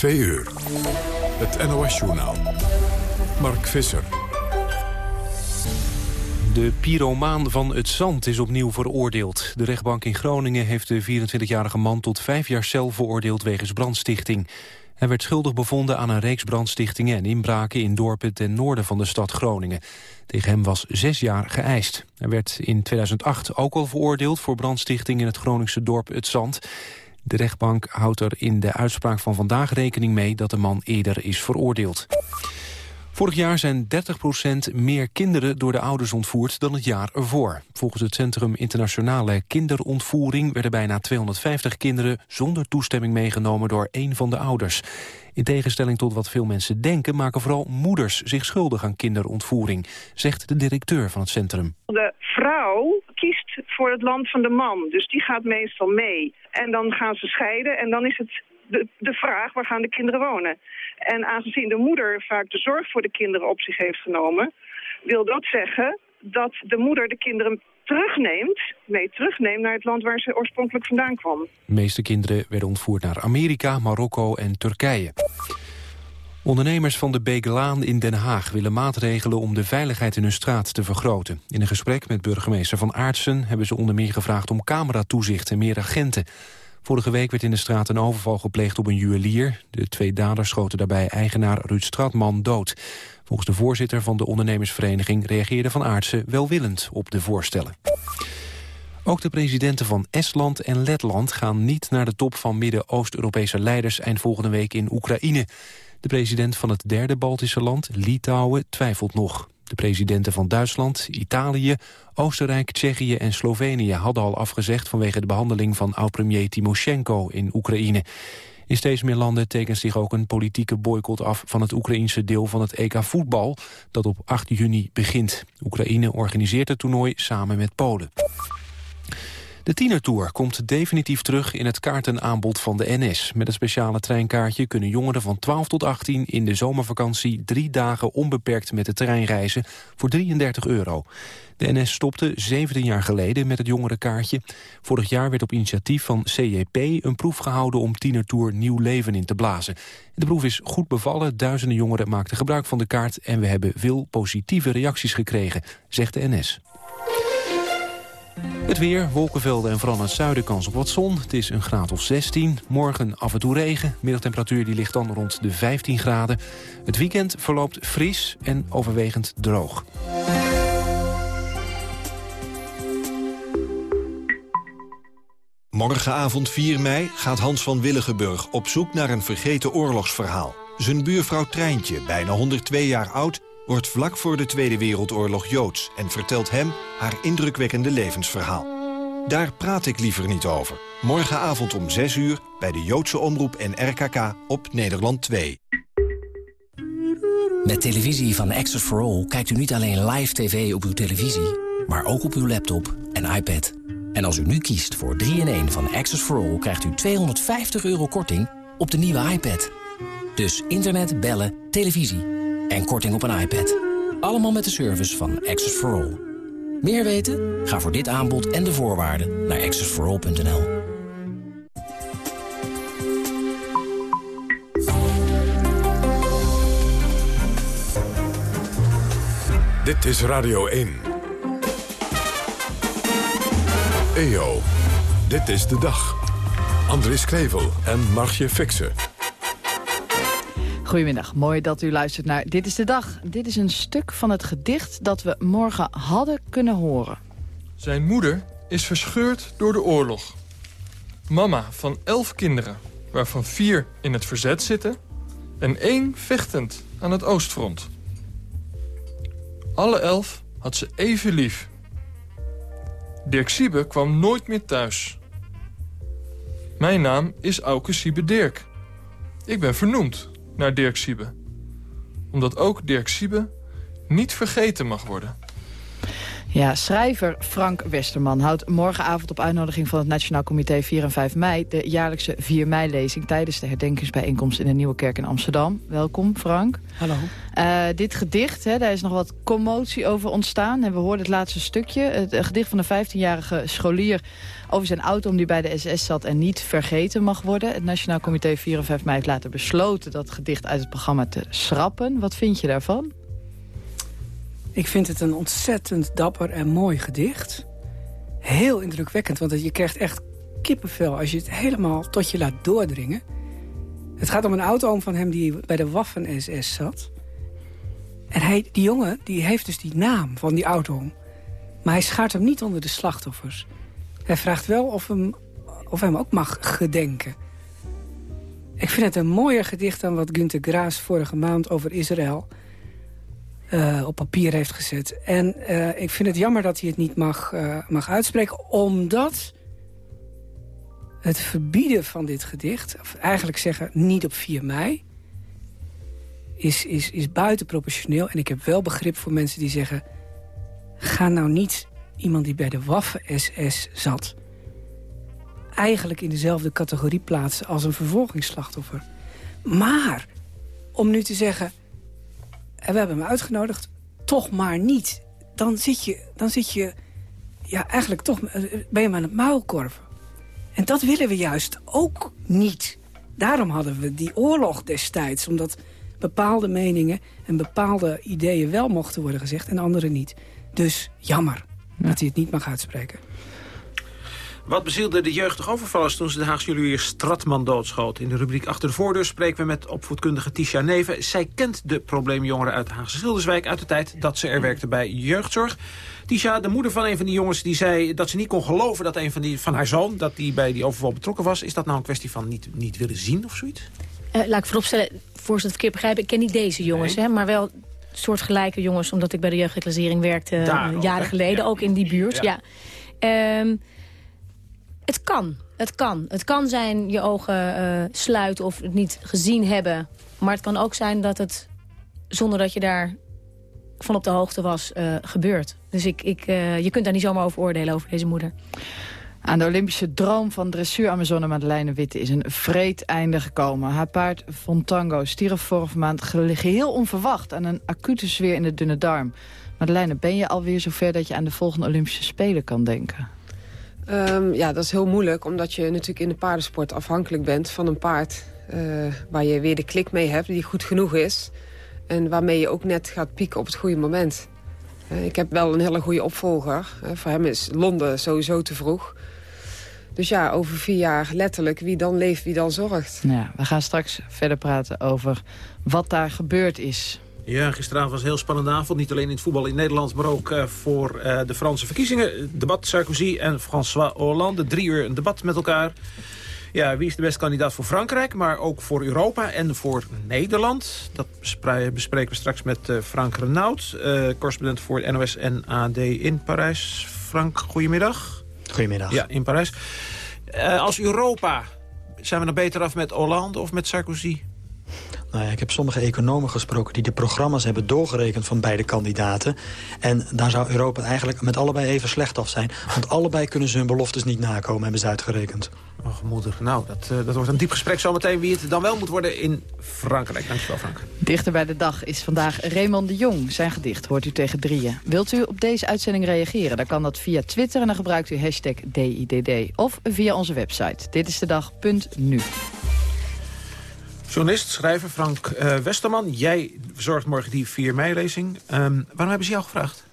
Twee uur. Het NOS-journaal. Mark Visser. De pyromaan van het Zand is opnieuw veroordeeld. De rechtbank in Groningen heeft de 24-jarige man tot vijf jaar cel veroordeeld wegens brandstichting. Hij werd schuldig bevonden aan een reeks brandstichtingen en inbraken in dorpen ten noorden van de stad Groningen. Tegen hem was zes jaar geëist. Hij werd in 2008 ook al veroordeeld voor brandstichting in het Groningse dorp Het Zand. De rechtbank houdt er in de uitspraak van vandaag rekening mee dat de man eerder is veroordeeld. Vorig jaar zijn 30% meer kinderen door de ouders ontvoerd dan het jaar ervoor. Volgens het Centrum Internationale Kinderontvoering werden bijna 250 kinderen zonder toestemming meegenomen door één van de ouders. In tegenstelling tot wat veel mensen denken maken vooral moeders zich schuldig aan kinderontvoering, zegt de directeur van het centrum. De vrouw voor het land van de man, dus die gaat meestal mee. En dan gaan ze scheiden en dan is het de, de vraag waar gaan de kinderen wonen. En aangezien de moeder vaak de zorg voor de kinderen op zich heeft genomen... wil dat zeggen dat de moeder de kinderen terugneemt, mee terugneemt naar het land waar ze oorspronkelijk vandaan kwam. De meeste kinderen werden ontvoerd naar Amerika, Marokko en Turkije. Ondernemers van de Begelaan in Den Haag willen maatregelen om de veiligheid in hun straat te vergroten. In een gesprek met burgemeester Van Aartsen hebben ze onder meer gevraagd om cameratoezicht en meer agenten. Vorige week werd in de straat een overval gepleegd op een juwelier. De twee daders schoten daarbij eigenaar Ruud Stratman dood. Volgens de voorzitter van de ondernemersvereniging reageerde Van Aartsen welwillend op de voorstellen. Ook de presidenten van Estland en Letland gaan niet naar de top van Midden-Oost-Europese leiders eind volgende week in Oekraïne. De president van het derde Baltische land, Litouwen, twijfelt nog. De presidenten van Duitsland, Italië, Oostenrijk, Tsjechië en Slovenië hadden al afgezegd vanwege de behandeling van oud-premier Timoshenko in Oekraïne. In steeds meer landen tekent zich ook een politieke boycott af van het Oekraïense deel van het EK voetbal dat op 8 juni begint. Oekraïne organiseert het toernooi samen met Polen. De tienertour komt definitief terug in het kaartenaanbod van de NS. Met een speciale treinkaartje kunnen jongeren van 12 tot 18 in de zomervakantie drie dagen onbeperkt met de trein reizen voor 33 euro. De NS stopte 17 jaar geleden met het jongerenkaartje. Vorig jaar werd op initiatief van CJP een proef gehouden om tienertour nieuw leven in te blazen. De proef is goed bevallen, duizenden jongeren maakten gebruik van de kaart en we hebben veel positieve reacties gekregen, zegt de NS. Het weer, wolkenvelden en vooral het zuiden kans op wat zon. Het is een graad of 16. Morgen af en toe regen. Middagtemperatuur die ligt dan rond de 15 graden. Het weekend verloopt fris en overwegend droog. Morgenavond 4 mei gaat Hans van Willigenburg op zoek naar een vergeten oorlogsverhaal. Zijn buurvrouw Treintje, bijna 102 jaar oud wordt vlak voor de Tweede Wereldoorlog Joods... en vertelt hem haar indrukwekkende levensverhaal. Daar praat ik liever niet over. Morgenavond om 6 uur bij de Joodse Omroep en RKK op Nederland 2. Met televisie van Access for All kijkt u niet alleen live tv op uw televisie... maar ook op uw laptop en iPad. En als u nu kiest voor 3-in-1 van Access for All... krijgt u 250 euro korting op de nieuwe iPad. Dus internet, bellen, televisie en korting op een iPad. Allemaal met de service van Access for All. Meer weten? Ga voor dit aanbod en de voorwaarden naar accessforall.nl. Dit is Radio 1. EO, dit is de dag. Andries Krevel en Margje Fixen. Goedemiddag, mooi dat u luistert naar Dit is de Dag. Dit is een stuk van het gedicht dat we morgen hadden kunnen horen. Zijn moeder is verscheurd door de oorlog. Mama van elf kinderen, waarvan vier in het verzet zitten... en één vechtend aan het oostfront. Alle elf had ze even lief. Dirk Siebe kwam nooit meer thuis. Mijn naam is Auke Siebe Dirk. Ik ben vernoemd naar Dirk Siebe. Omdat ook Dirk Siebe niet vergeten mag worden. Ja, schrijver Frank Westerman houdt morgenavond op uitnodiging van het Nationaal Comité 4 en 5 mei... de jaarlijkse 4 mei-lezing tijdens de herdenkingsbijeenkomst in de Nieuwe Kerk in Amsterdam. Welkom, Frank. Hallo. Uh, dit gedicht, hè, daar is nog wat commotie over ontstaan. En we hoorden het laatste stukje. Het, het gedicht van de 15-jarige scholier over zijn auto om die bij de SS zat en niet vergeten mag worden. Het Nationaal Comité 4 en 5 mei heeft later besloten dat gedicht uit het programma te schrappen. Wat vind je daarvan? Ik vind het een ontzettend dapper en mooi gedicht. Heel indrukwekkend, want je krijgt echt kippenvel als je het helemaal tot je laat doordringen. Het gaat om een oud-oom van hem die bij de Waffen-SS zat. En hij, die jongen die heeft dus die naam van die oud-oom. Maar hij schaart hem niet onder de slachtoffers. Hij vraagt wel of hem, of hem ook mag gedenken. Ik vind het een mooier gedicht dan wat Günter Graas vorige maand over Israël uh, op papier heeft gezet. En uh, ik vind het jammer dat hij het niet mag, uh, mag uitspreken, omdat het verbieden van dit gedicht... of eigenlijk zeggen niet op 4 mei... is, is, is buitenproportioneel. En ik heb wel begrip voor mensen die zeggen... ga nou niet iemand die bij de Waffen-SS zat... eigenlijk in dezelfde categorie plaatsen als een vervolgingsslachtoffer. Maar om nu te zeggen en we hebben hem uitgenodigd, toch maar niet. Dan zit je, dan zit je ja, eigenlijk toch, eh, ben je maar aan het muilkorven. En dat willen we juist ook niet. Daarom hadden we die oorlog destijds, omdat bepaalde meningen en bepaalde ideeën wel mochten worden gezegd en andere niet. Dus jammer dat hij het niet mag uitspreken. Wat bezielde de jeugdige overvallers toen ze de Haagse juwelier Stratman doodschoten? In de rubriek Achter de Voordeur spreken we met opvoedkundige Tisha Neven. Zij kent de probleemjongeren uit de Haagse Schilderswijk uit de tijd dat ze er werkte bij jeugdzorg. Tisha, de moeder van een van die jongens, die zei dat ze niet kon geloven dat een van, die, van haar zoon dat die bij die overval betrokken was. Is dat nou een kwestie van niet, niet willen zien of zoiets? Uh, laat ik vooropstellen, voor ze het verkeerd begrijpen, ik ken niet deze jongens, hè, maar wel soortgelijke jongens, omdat ik bij de jeugdreclassering werkte uh, jaren geleden, ook in die buurt. Ja. ja. Um, het kan. Het kan. Het kan zijn je ogen uh, sluiten of het niet gezien hebben. Maar het kan ook zijn dat het, zonder dat je daar van op de hoogte was, uh, gebeurt. Dus ik, ik, uh, je kunt daar niet zomaar over oordelen, over deze moeder. Aan de Olympische droom van dressuur-Amazone Madeleine Witte is een vreed einde gekomen. Haar paard Fontango stierf vorige maand geheel onverwacht aan een acute zweer in de dunne darm. Madeleine, ben je alweer zover dat je aan de volgende Olympische Spelen kan denken? Um, ja, dat is heel moeilijk, omdat je natuurlijk in de paardensport afhankelijk bent van een paard... Uh, waar je weer de klik mee hebt, die goed genoeg is. En waarmee je ook net gaat pieken op het goede moment. Uh, ik heb wel een hele goede opvolger. Uh, voor hem is Londen sowieso te vroeg. Dus ja, over vier jaar letterlijk wie dan leeft, wie dan zorgt. Ja, we gaan straks verder praten over wat daar gebeurd is ja, gisteravond was een heel spannende avond. Niet alleen in het voetbal in Nederland, maar ook uh, voor uh, de Franse verkiezingen. Debat Sarkozy en François Hollande. Drie uur een debat met elkaar. Ja, wie is de beste kandidaat voor Frankrijk, maar ook voor Europa en voor Nederland? Dat bespreken we straks met uh, Frank Renaud, correspondent voor het NOS en AD in Parijs. Frank, goedemiddag. Goedemiddag. Ja, in Parijs. als Europa, zijn we dan beter af met Hollande of met Sarkozy? Nou ja, ik heb sommige economen gesproken die de programma's hebben doorgerekend van beide kandidaten. En daar zou Europa eigenlijk met allebei even slecht af zijn. Want allebei kunnen ze hun beloftes niet nakomen, hebben ze uitgerekend. Och, moeder. Nou, dat, uh, dat wordt een diep gesprek zometeen wie het dan wel moet worden in Frankrijk. Dankjewel, Frank. Dichter bij de dag is vandaag Raymond de Jong. Zijn gedicht hoort u tegen drieën. Wilt u op deze uitzending reageren? Dan kan dat via Twitter en dan gebruikt u hashtag DIDD. Of via onze website. Dit is de dag.nu. Journalist, schrijver Frank uh, Westerman. Jij verzorgt morgen die 4 mei-lezing. Um, waarom hebben ze jou gevraagd?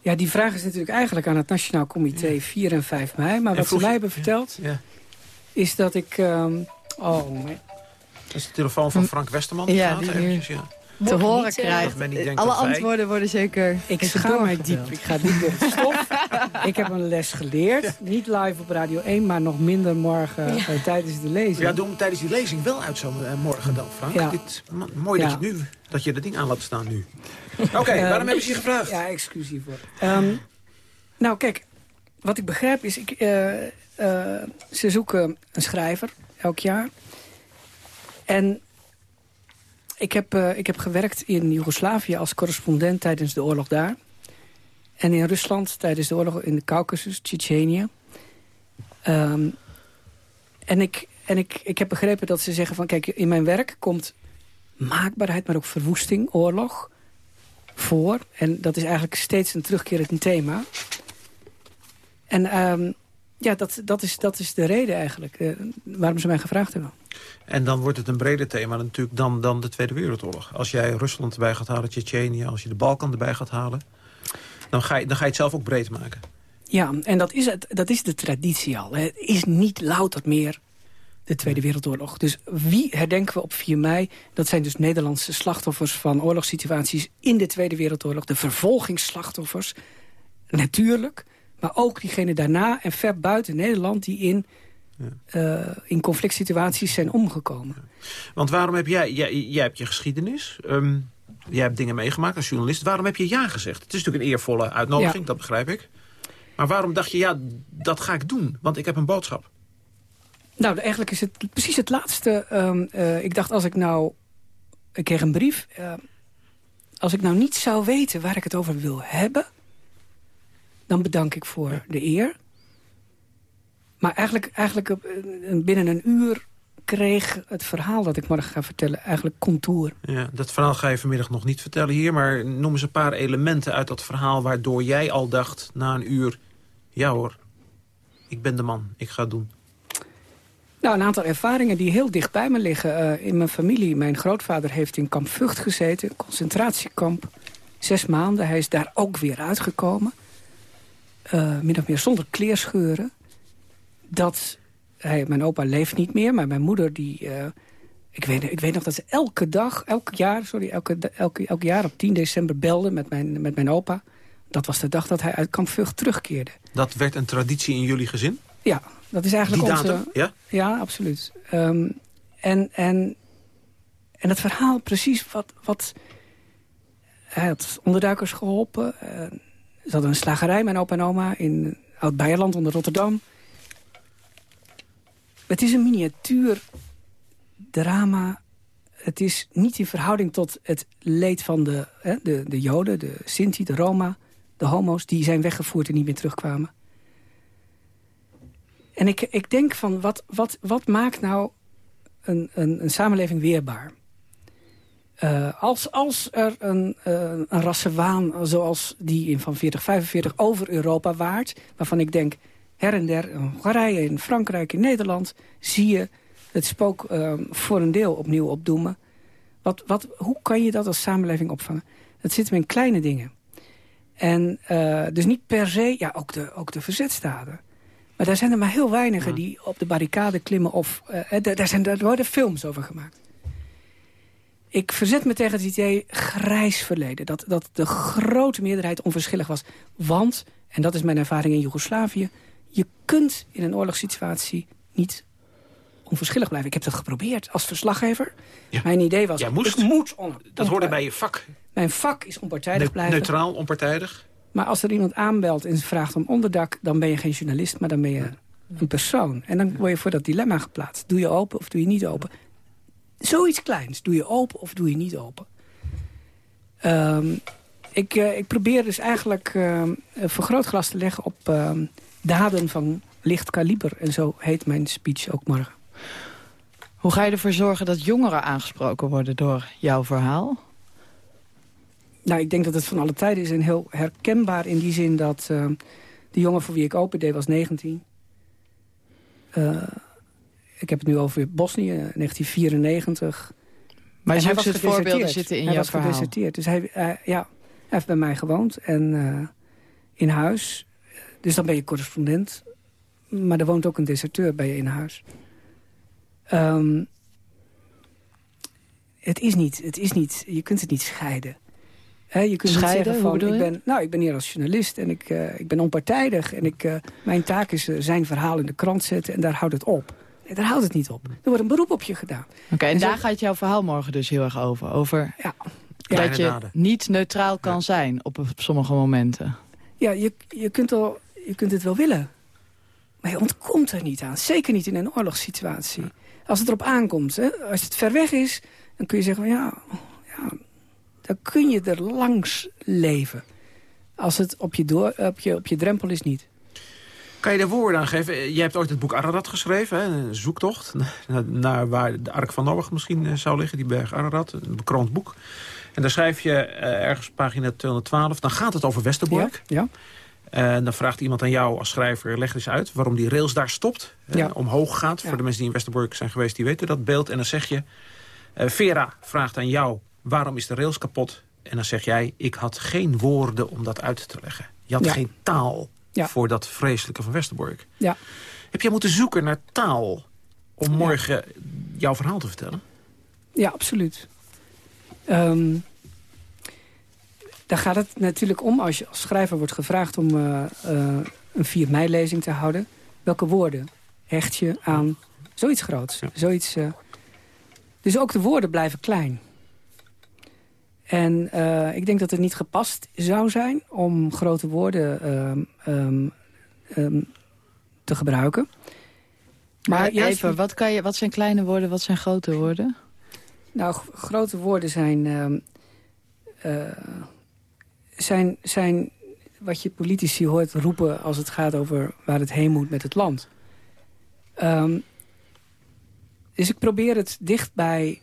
Ja, die vraag is natuurlijk eigenlijk aan het Nationaal Comité ja. 4 en 5 mei. Maar en wat ze mij hebben verteld, ja. is dat ik... Um, oh, mijn... Dat is de telefoon van Frank Westerman. Ja, die eventjes, ja te horen niet, krijgt. Alle antwoorden worden zeker Ik schaam mij diep. Ik ga niet door het stof. ik heb een les geleerd. Ja. Niet live op Radio 1, maar nog minder morgen ja. uh, tijdens de lezing. Ja, doen we tijdens die lezing wel uit zo uh, morgen dan, Frank. Ja. Dit, mooi dat je nu dat je dat ding aan laat staan nu. Oké, okay, uh, waarom hebben ze je gevraagd? Ja, excuus voor. Um, nou, kijk, wat ik begrijp is... Ik, ze zoeken een schrijver elk jaar. En ik heb, uh, ik heb gewerkt in Joegoslavië als correspondent tijdens de oorlog daar. En in Rusland tijdens de oorlog in de Caucasus, Tsjetsjenië. Um, en ik, en ik, ik heb begrepen dat ze zeggen van... kijk, in mijn werk komt maakbaarheid, maar ook verwoesting, oorlog voor. En dat is eigenlijk steeds een terugkerend thema. En um, ja, dat, dat, is, dat is de reden eigenlijk uh, waarom ze mij gevraagd hebben. En dan wordt het een breder thema natuurlijk dan, dan de Tweede Wereldoorlog. Als jij Rusland erbij gaat halen, Tsjetsjenië, als je de Balkan erbij gaat halen... Dan ga, je, dan ga je het zelf ook breed maken. Ja, en dat is, het, dat is de traditie al. Het is niet louter meer de Tweede Wereldoorlog. Dus wie herdenken we op 4 mei? Dat zijn dus Nederlandse slachtoffers van oorlogssituaties in de Tweede Wereldoorlog. De vervolgingsslachtoffers, natuurlijk. Maar ook diegenen daarna en ver buiten Nederland die in, ja. uh, in conflict situaties zijn omgekomen. Want waarom heb jij, jij, jij hebt je geschiedenis... Um, jij hebt dingen meegemaakt als journalist. Waarom heb je ja gezegd? Het is natuurlijk een eervolle uitnodiging, dat begrijp ik. Maar waarom dacht je, ja, dat ga ik doen? Want ik heb een boodschap. Nou, eigenlijk is het precies het laatste. Um, uh, ik dacht, als ik nou... Ik kreeg een brief. Uh, als ik nou niet zou weten waar ik het over wil hebben... dan bedank ik voor de eer. Maar eigenlijk, eigenlijk uh, binnen een uur kreeg het verhaal dat ik morgen ga vertellen eigenlijk contour. Ja, dat verhaal ga je vanmiddag nog niet vertellen hier... maar noem eens een paar elementen uit dat verhaal... waardoor jij al dacht na een uur... ja hoor, ik ben de man, ik ga het doen. Nou, een aantal ervaringen die heel dicht bij me liggen. Uh, in mijn familie, mijn grootvader heeft in kamp Vught gezeten. Concentratiekamp. Zes maanden. Hij is daar ook weer uitgekomen. Uh, min of meer zonder kleerscheuren. Dat hij, mijn opa leeft niet meer, maar mijn moeder die... Uh, ik, weet, ik weet nog dat ze elke dag, elk jaar, sorry, elke, elke, elk jaar op 10 december belde met mijn, met mijn opa. Dat was de dag dat hij uit Kamp Vught terugkeerde. Dat werd een traditie in jullie gezin? Ja, dat is eigenlijk Die onze... Ja? Ja, absoluut. Um, en, en, en het verhaal precies wat... wat hij had onderduikers geholpen. Uh, ze hadden een slagerij, mijn opa en oma, in Oud-Beierland onder Rotterdam. Het is een miniatuur drama. Het is niet in verhouding tot het leed van de, hè, de, de Joden, de Sinti, de Roma, de homo's... die zijn weggevoerd en niet meer terugkwamen. En ik, ik denk van, wat, wat, wat maakt nou een, een, een samenleving weerbaar? Uh, als, als er een, uh, een rassenwaan zoals die in van 4045 over Europa waart... waarvan ik denk, her en der, in Hongarije, in Frankrijk, in Nederland... zie je het spook uh, voor een deel opnieuw opdoemen. Wat, wat, hoe kan je dat als samenleving opvangen? Dat zit hem in kleine dingen. En uh, dus niet per se, ja, ook de, ook de verzetstaten. Maar daar zijn er maar heel weinigen die op de barricade klimmen. Of, daar, zijn, daar worden films over gemaakt. Ik verzet me tegen het idee grijs verleden. Dat, dat de grote meerderheid onverschillig was. Want, en dat is mijn ervaring in Joegoslavië... je kunt in een oorlogssituatie niet onverschillig blijven. Ik heb dat geprobeerd als verslaggever. Ja. Mijn idee was, Jij moest, ik moet Dat hoorde bij je vak. Mijn vak is onpartijdig blijven. Neutraal, onpartijdig. Maar als er iemand aanbelt en vraagt om onderdak... dan ben je geen journalist, maar dan ben je een persoon. En dan word je voor dat dilemma geplaatst. Doe je open of doe je niet open? Zoiets kleins. Doe je open of doe je niet open? Um, ik, uh, ik probeer dus eigenlijk uh, vergrootglas te leggen op uh, daden van licht kaliber. En zo heet mijn speech ook morgen. Hoe ga je ervoor zorgen dat jongeren aangesproken worden door jouw verhaal? Nou, ik denk dat het van alle tijden is en heel herkenbaar in die zin dat... De jongen voor wie ik open deed was 19. Ik heb het nu over Bosnië, 1994. Maar je het voorbeelden zitten in hij jouw was verhaal. gedeserteerd. Dus hij, uh, ja, hij heeft bij mij gewoond en uh, in huis. Dus dan ben je correspondent. Maar er woont ook een deserteur bij je in huis. Um, het is niet, het is niet, je kunt het niet scheiden. He, je kunt Scheiden, zeggen van, ik ben, nou, ik ben hier als journalist en ik, uh, ik ben onpartijdig. En ik, uh, mijn taak is uh, zijn verhaal in de krant zetten en daar houdt het op. Nee, daar houdt het niet op. Er wordt een beroep op je gedaan. Oké, okay, en, en, daar zo... gaat jouw verhaal morgen dus heel erg over. Over ja. dat je daden. niet neutraal kan ja. zijn op, op, sommige momenten. Ja, je, je, kunt al, je kunt het wel willen. Maar je ontkomt er niet aan. Zeker niet in een oorlogssituatie. Als het erop aankomt, hè, als het ver weg is... dan kun je zeggen, van, ja, ja dan kun je er langs leven. Als het op je, door, op je, op je drempel is, niet. Kan je de woorden aan geven? Je hebt ooit het boek Ararat geschreven, hè? een zoektocht... naar waar de Ark van Noach misschien eh, zou liggen, die berg Ararat. Een bekroond boek. En daar schrijf je uh, ergens pagina 212, dan gaat het over Westerbork. Ja, En dan vraagt iemand aan jou als schrijver, leg eens uit... waarom die rails daar stopt, ja. omhoog gaat. Voor de mensen die in Westerbork zijn geweest, die weten dat beeld. En dan zeg je, Vera vraagt aan jou, waarom is de rails kapot? En dan zeg jij, ik had geen woorden om dat uit te leggen. Je had geen taal voor dat vreselijke van Westerbork. Ja. Heb jij moeten zoeken naar taal om morgen jouw verhaal te vertellen? Ja, absoluut. Um, daar gaat het natuurlijk om als je als schrijver wordt gevraagd om uh, uh, een 4 mei-lezing te houden. Welke woorden hecht je aan zoiets groots? Zoiets, uh, dus ook de woorden blijven klein. En uh, ik denk dat het niet gepast zou zijn om grote woorden um, um, te gebruiken. Maar even, wat, kan je, wat zijn kleine woorden, wat zijn grote woorden? Nou, grote woorden zijn, uh, zijn, zijn wat je politici hoort roepen... als het gaat over waar het heen moet met het land. Dus ik probeer het dicht bij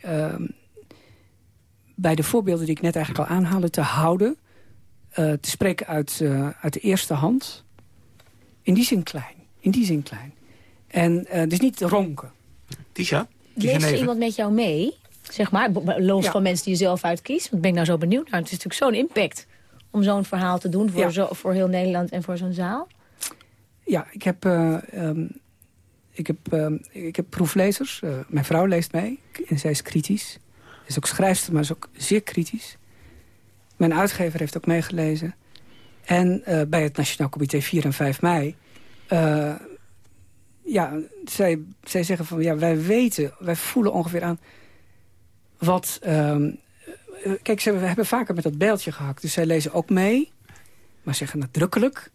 bij de voorbeelden die ik net eigenlijk al aanhaalde te houden. Uh, te spreken uit, uh, uit de eerste hand. In die zin klein. In die zin klein. En uh, dus niet ronken. Tisha? Leest er iemand met jou mee? Zeg maar, los ja. van mensen die je zelf uitkiest. Want ben ik nou zo benieuwd naar. Het is natuurlijk zo'n impact om zo'n verhaal te doen voor, ja. zo, voor heel Nederland en voor zo'n zaal. Ja, ik heb, um, ik heb, um, ik heb proeflezers. mijn vrouw leest mee en zij is kritisch is ook schrijfster, maar is ook zeer kritisch. Mijn uitgever heeft ook meegelezen. En uh, bij het Nationaal Comité 4 en 5 mei... Uh, ja, zij, zij zeggen van, ja, wij weten, wij voelen ongeveer aan... wat... Uh, kijk, ze hebben vaker met dat beeldje gehakt. Dus zij lezen ook mee, maar zeggen nadrukkelijk...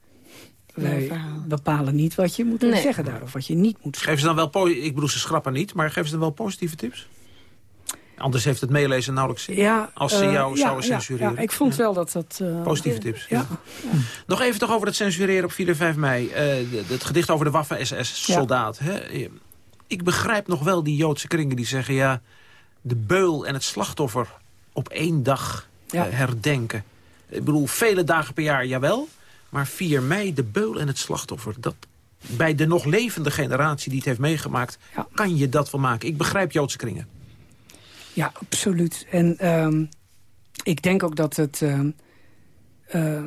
Wij bepalen niet wat je moet nee. zeggen daar, of wat je niet moet zeggen. Geven ze dan wel, ik bedoel, ze schrappen niet, maar geven ze dan wel positieve tips? Anders heeft het meelezen nauwelijks zin. Ja, als ze jou uh, zouden ja, censureren. Ja, ik vond wel dat dat... Uh, Positieve tips. Ja. Nog even toch over het censureren op 4 en 5 mei. Uh, het gedicht over de Waffen-SS-soldaat. Ik begrijp nog wel die Joodse kringen die zeggen... ja, de beul en het slachtoffer op één dag herdenken. Ik bedoel, vele dagen per jaar, jawel. Maar 4 mei, de beul en het slachtoffer... dat bij de nog levende generatie die het heeft meegemaakt... kan je dat wel maken. Ik begrijp Joodse kringen. Ja, absoluut. En um, ik denk ook dat het, uh, uh,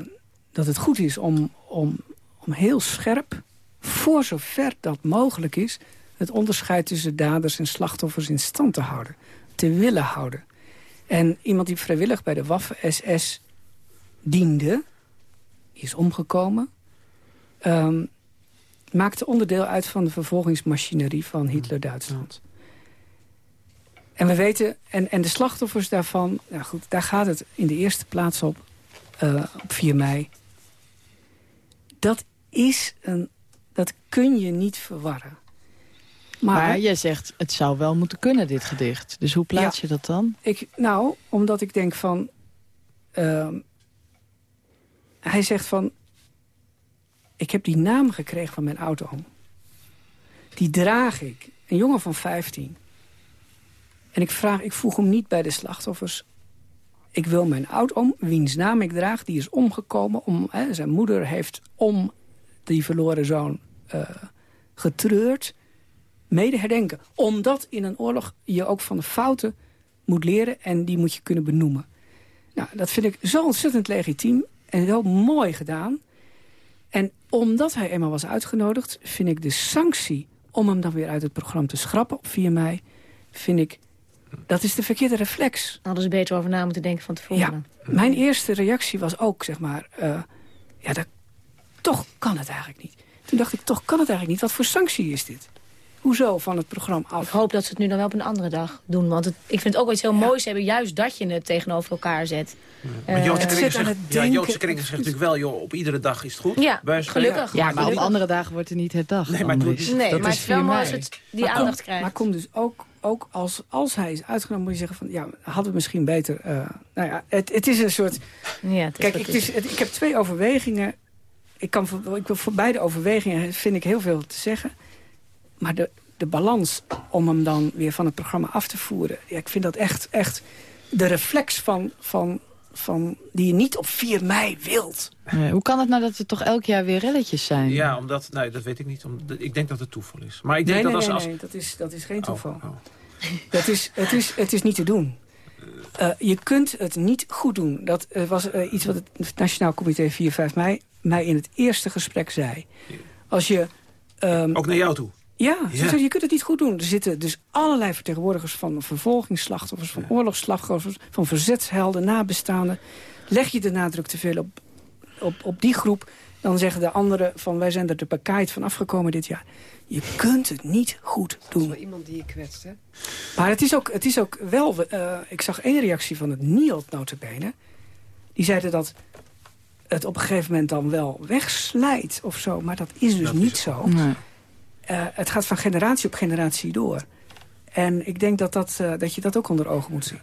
dat het goed is om, om, om heel scherp, voor zover dat mogelijk is... het onderscheid tussen daders en slachtoffers in stand te houden. Te willen houden. En iemand die vrijwillig bij de Waffen-SS diende... die is omgekomen... Um, maakte onderdeel uit van de vervolgingsmachinerie van Hitler-Duitsland. En we weten, en, en de slachtoffers daarvan, nou goed, daar gaat het in de eerste plaats op, uh, op 4 mei. Dat is een, dat kun je niet verwarren. Maar, maar jij zegt, het zou wel moeten kunnen, dit gedicht. Dus hoe plaats ja, je dat dan? Ik, nou, omdat ik denk van... Uh, hij zegt van... Ik heb die naam gekregen van mijn auto. Die draag ik. Een jongen van 15. En ik, vraag, ik vroeg hem niet bij de slachtoffers... ik wil mijn oud-oom, wiens naam ik draag, die is omgekomen. Om, hè, zijn moeder heeft om die verloren zoon uh, getreurd. Mede herdenken. Omdat in een oorlog je ook van de fouten moet leren... en die moet je kunnen benoemen. Nou, dat vind ik zo ontzettend legitiem en heel mooi gedaan. En omdat hij eenmaal was uitgenodigd... vind ik de sanctie om hem dan weer uit het programma te schrappen op 4 mei... vind ik dat is de verkeerde reflex. Hadden ze beter over na moeten denken van tevoren. Ja, mijn eerste reactie was ook, zeg maar... Uh, ja, dat, toch kan het eigenlijk niet. Toen dacht ik, toch kan het eigenlijk niet. Wat voor sanctie is dit? Hoezo van het programma af? Ik hoop dat ze het nu dan wel op een andere dag doen. Want het, ik vind het ook wel iets heel ja. moois hebben. Juist dat je het tegenover elkaar zet. Ja. Maar Joodse kringen zegt, ja, Joodse kringen zegt natuurlijk wel... Joh, op iedere dag is het goed. Ja, gelukkig. Ja, maar op andere dagen wordt er niet het dag. Nee, maar, het, nee, maar het is wel mooi als het die maar aandacht kom, krijgt. Maar kom dus ook ook als, als hij is uitgenomen, moet je zeggen van... ja, hadden we misschien beter... Uh, nou ja, het, het is een soort... Ja, het kijk, ik, het is, ik heb twee overwegingen. Ik kan voor, ik, voor beide overwegingen vind ik heel veel te zeggen. Maar de, de balans om hem dan weer van het programma af te voeren... Ja, ik vind dat echt, echt de reflex van, van, van, die je niet op 4 mei wilt. hoe kan het nou dat er toch elk jaar weer relletjes zijn? Ja, omdat, nee, dat weet ik niet. Om, ik denk dat het toeval is. Maar ik denk nee, dat nee, als, nee, dat is, dat is geen oh, toeval. Oh. Dat is, het, is, het is niet te doen. Uh, je kunt het niet goed doen. Dat uh, was uh, iets wat het Nationaal Comité 4, 5 mei mij in het eerste gesprek zei. Als je... Um, Ook naar jou toe? Ja, ja. je kunt het niet goed doen. Er zitten dus allerlei vertegenwoordigers van vervolgingsslachtoffers... van oorlogsslachtoffers, van verzetshelden, nabestaanden. Leg je de nadruk te veel op, op, op die groep... dan zeggen de anderen van wij zijn er de pakket van afgekomen dit jaar. Je kunt het niet goed doen. Dat is iemand die je kwetst, hè? Maar het is ook, het is ook wel... Uh, ik zag één reactie van het NIOD notabene. Die zeiden dat het op een gegeven moment dan wel wegslijt of zo. Maar dat is dus niet zo. Nee. Uh, het gaat van generatie op generatie door. En ik denk dat, dat, uh, dat je dat ook onder ogen moet zien.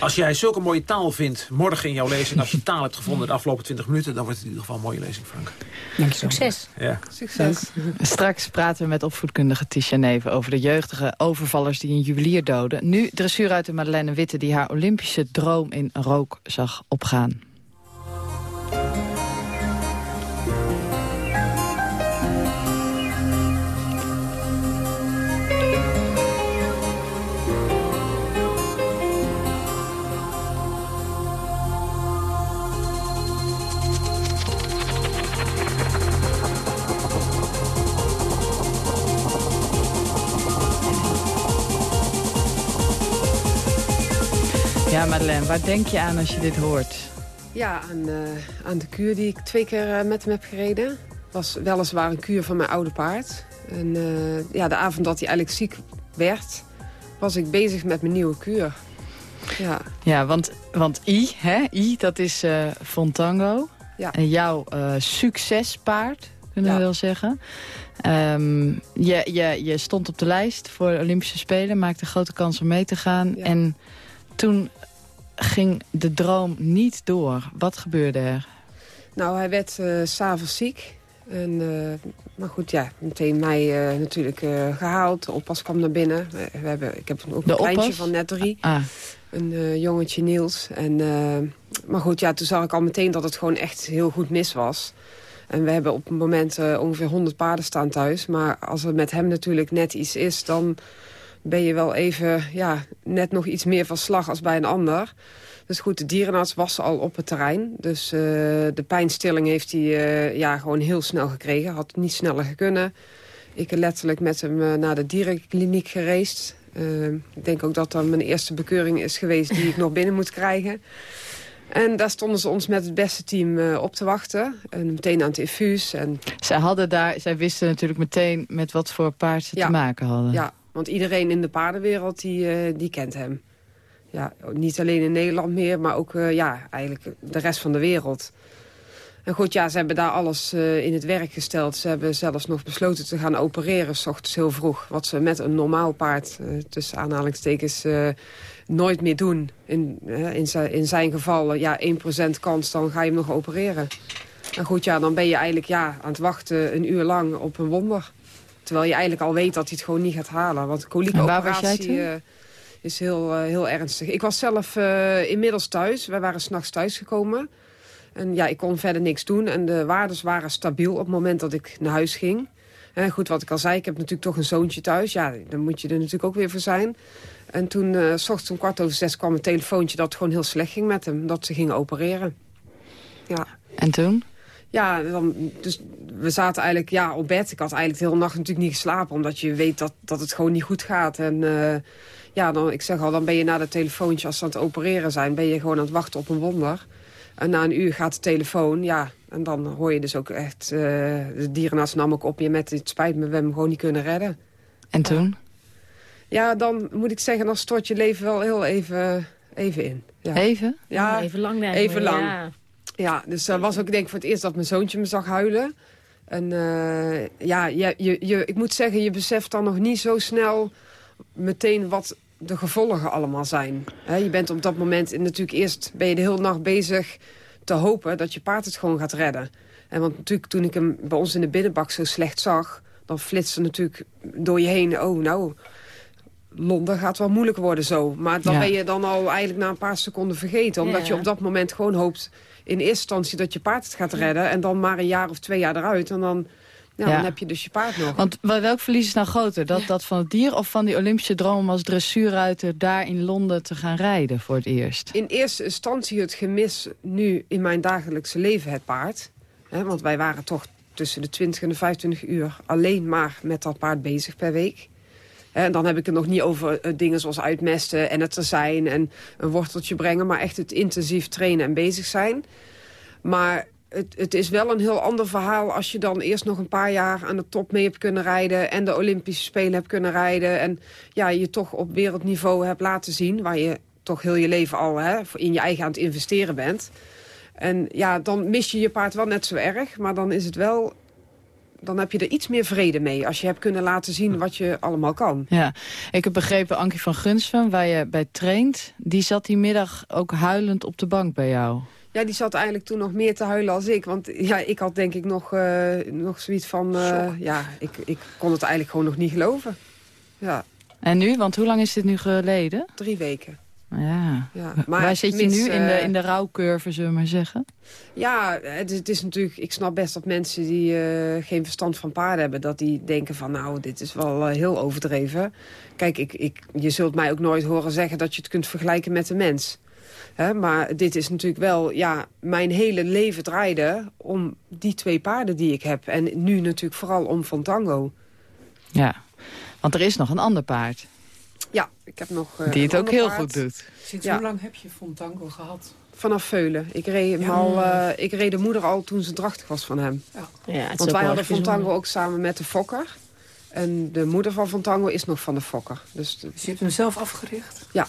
Als jij zulke mooie taal vindt morgen in jouw lezing... als je taal hebt gevonden de afgelopen 20 minuten... dan wordt het in ieder geval een mooie lezing, Frank. Dank je Succes. Ja. Succes. Straks praten we met opvoedkundige Tisha Neven... over de jeugdige overvallers die een juwelier doden. Nu dressuur uit de Madeleine Witte... die haar Olympische droom in rook zag opgaan. Waar denk je aan als je dit hoort? Ja, aan, uh, aan de kuur die ik twee keer uh, met hem heb gereden. was weliswaar een kuur van mijn oude paard. En uh, ja, de avond dat hij eigenlijk ziek werd... was ik bezig met mijn nieuwe kuur. Ja, ja want, want I, hè? I, dat is Fontango. Ja. En jouw succespaard, kunnen ja. we wel zeggen. Um, je, je, je stond op de lijst voor de Olympische Spelen. Maakte grote kans om mee te gaan. Ja. En toen ging de droom niet door. Wat gebeurde er? Nou, hij werd uh, s'avonds ziek. En, uh, maar goed, ja, meteen mij uh, natuurlijk gehaald. De oppas kwam naar binnen. We, hebben, ik heb ook een kleintje van net drie. Ah. Een jongetje Niels. En, maar goed, ja, toen zag ik al meteen dat het gewoon echt heel goed mis was. En we hebben op het moment ongeveer 100 paarden staan thuis. Maar als er met hem natuurlijk net iets is, dan ben je wel even ja, net nog iets meer van slag als bij een ander. Dus goed, de dierenarts was al op het terrein. Dus uh, de pijnstilling heeft hij uh, ja, gewoon heel snel gekregen. Had niet sneller gekunnen. Ik heb letterlijk met hem uh, naar de dierenkliniek gereisd. ik denk ook dat dat mijn eerste bekeuring is geweest die ik nog binnen moet krijgen. En daar stonden ze ons met het beste team op te wachten. En meteen aan het infuus. En... Zij, hadden daar, zij wisten natuurlijk meteen met wat voor paard ze ja. te maken hadden. Ja, want iedereen in de paardenwereld die, uh, die kent hem. Ja, niet alleen in Nederland meer, maar ook uh, ja, eigenlijk de rest van de wereld. En goed, ja, ze hebben daar alles uh, in het werk gesteld. Ze hebben zelfs nog besloten te gaan opereren, s ochtends heel vroeg. Wat ze met een normaal paard, tussen aanhalingstekens, nooit meer doen. In, in, zijn, in zijn geval, ja, 1% kans, dan ga je hem nog opereren. En goed, ja, dan ben je eigenlijk ja, aan het wachten een uur lang op een wonder. Terwijl je eigenlijk al weet dat hij het gewoon niet gaat halen. Want koliekoperatie uh, is heel, uh, heel ernstig. Ik was zelf uh, inmiddels thuis. Wij waren s'nachts thuisgekomen. En ja, ik kon verder niks doen. En de waardes waren stabiel op het moment dat ik naar huis ging. En goed, wat ik al zei, ik heb natuurlijk toch een zoontje thuis. Ja, dan moet je er natuurlijk ook weer voor zijn. En toen, uh, s ochtends om kwart over zes, kwam een telefoontje... dat het gewoon heel slecht ging met hem. Dat ze gingen opereren. Ja. En toen? Ja, dan, dus we zaten eigenlijk ja, op bed. Ik had eigenlijk de hele nacht natuurlijk niet geslapen... omdat je weet dat, dat het gewoon niet goed gaat. En uh, ja, dan, ik zeg al, dan ben je na dat telefoontje... als ze aan het opereren zijn, ben je gewoon aan het wachten op een wonder. En na een uur gaat de telefoon, ja... en dan hoor je dus ook echt... Uh, de dierenarts nam ook op je met... het spijt me, we hebben hem gewoon niet kunnen redden. En toen? Ja, dan moet ik zeggen, dan stort je leven wel heel even, even in. Ja. Even? Ja, even lang. Even lang. Ja. Ja, dus dat was ook denk ik voor het eerst dat mijn zoontje me zag huilen. En uh, ja, je, je, je, ik moet zeggen, je beseft dan nog niet zo snel meteen wat de gevolgen allemaal zijn. je bent op dat moment natuurlijk eerst ben je de hele nacht bezig te hopen dat je paard het gewoon gaat redden. En want natuurlijk toen ik hem bij ons in de binnenbak zo slecht zag... dan flitste natuurlijk door je heen, oh nou, Londen gaat wel moeilijk worden zo. Maar dan ben je dan al eigenlijk na een paar seconden vergeten. Omdat je op dat moment gewoon hoopt in eerste instantie dat je paard het gaat redden. En dan maar een jaar of twee jaar eruit. En dan, ja, dan heb je dus je paard nog. Want welk verlies is nou groter? Dat, dat van het dier of van die Olympische droom als dressuurruiter... daar in Londen te gaan rijden voor het eerst? In eerste instantie het gemis nu in mijn dagelijkse leven het paard. want wij waren toch tussen de 20 en de 25 uur alleen maar met dat paard bezig per week. En dan heb ik het nog niet over uh, dingen zoals uitmesten en het er zijn en een worteltje brengen. Maar echt het intensief trainen en bezig zijn. Maar het, het, is wel een heel ander verhaal als je dan eerst nog een paar jaar aan de top mee hebt kunnen rijden... en de Olympische Spelen hebt kunnen rijden... en ja, je toch op wereldniveau hebt laten zien... waar je toch heel je leven al hè, in je eigen aan het investeren bent. En ja, dan mis je je paard wel net zo erg, maar dan is het wel dan heb je er iets meer vrede mee... als je hebt kunnen laten zien wat je allemaal kan. Ja, ik heb begrepen, Ankie van Gunsven, waar je bij traint... die zat die middag ook huilend op de bank bij jou. Ja, die zat eigenlijk toen nog meer te huilen als ik. Want ja, ik had denk ik nog, uh, nog zoiets van... Uh, ja, ik, ik kon het eigenlijk gewoon nog niet geloven. Ja. En nu? Want hoe lang is dit nu geleden? Drie weken. Ja. ja maar Waar zit je nu in de, eh, in de rouwcurve, zullen we maar zeggen? Ja, het is, het is natuurlijk... Ik snap best dat mensen die uh, geen verstand van paarden hebben... dat die denken van, nou, dit is wel uh, heel overdreven. Kijk, ik, ik, je zult mij ook nooit horen zeggen... dat je het kunt vergelijken met een mens. He, maar dit is natuurlijk wel... Ja, mijn hele leven draaide om die twee paarden die ik heb. En nu natuurlijk vooral om Fantango. Ja, want er is nog een ander paard. Ja, ik heb nog uh, Die het ook heel goed doet. Sinds hoe lang heb je Fontango gehad? Vanaf Veulen. Ik reed, hem al, uh, ik reed de moeder al toen ze drachtig was van hem. Ja. Ja, Want wij hadden Fontango ook samen met de Fokker. En de moeder van Fontango is nog van de Fokker. Dus, dus je hebt hem zelf afgericht? Ja.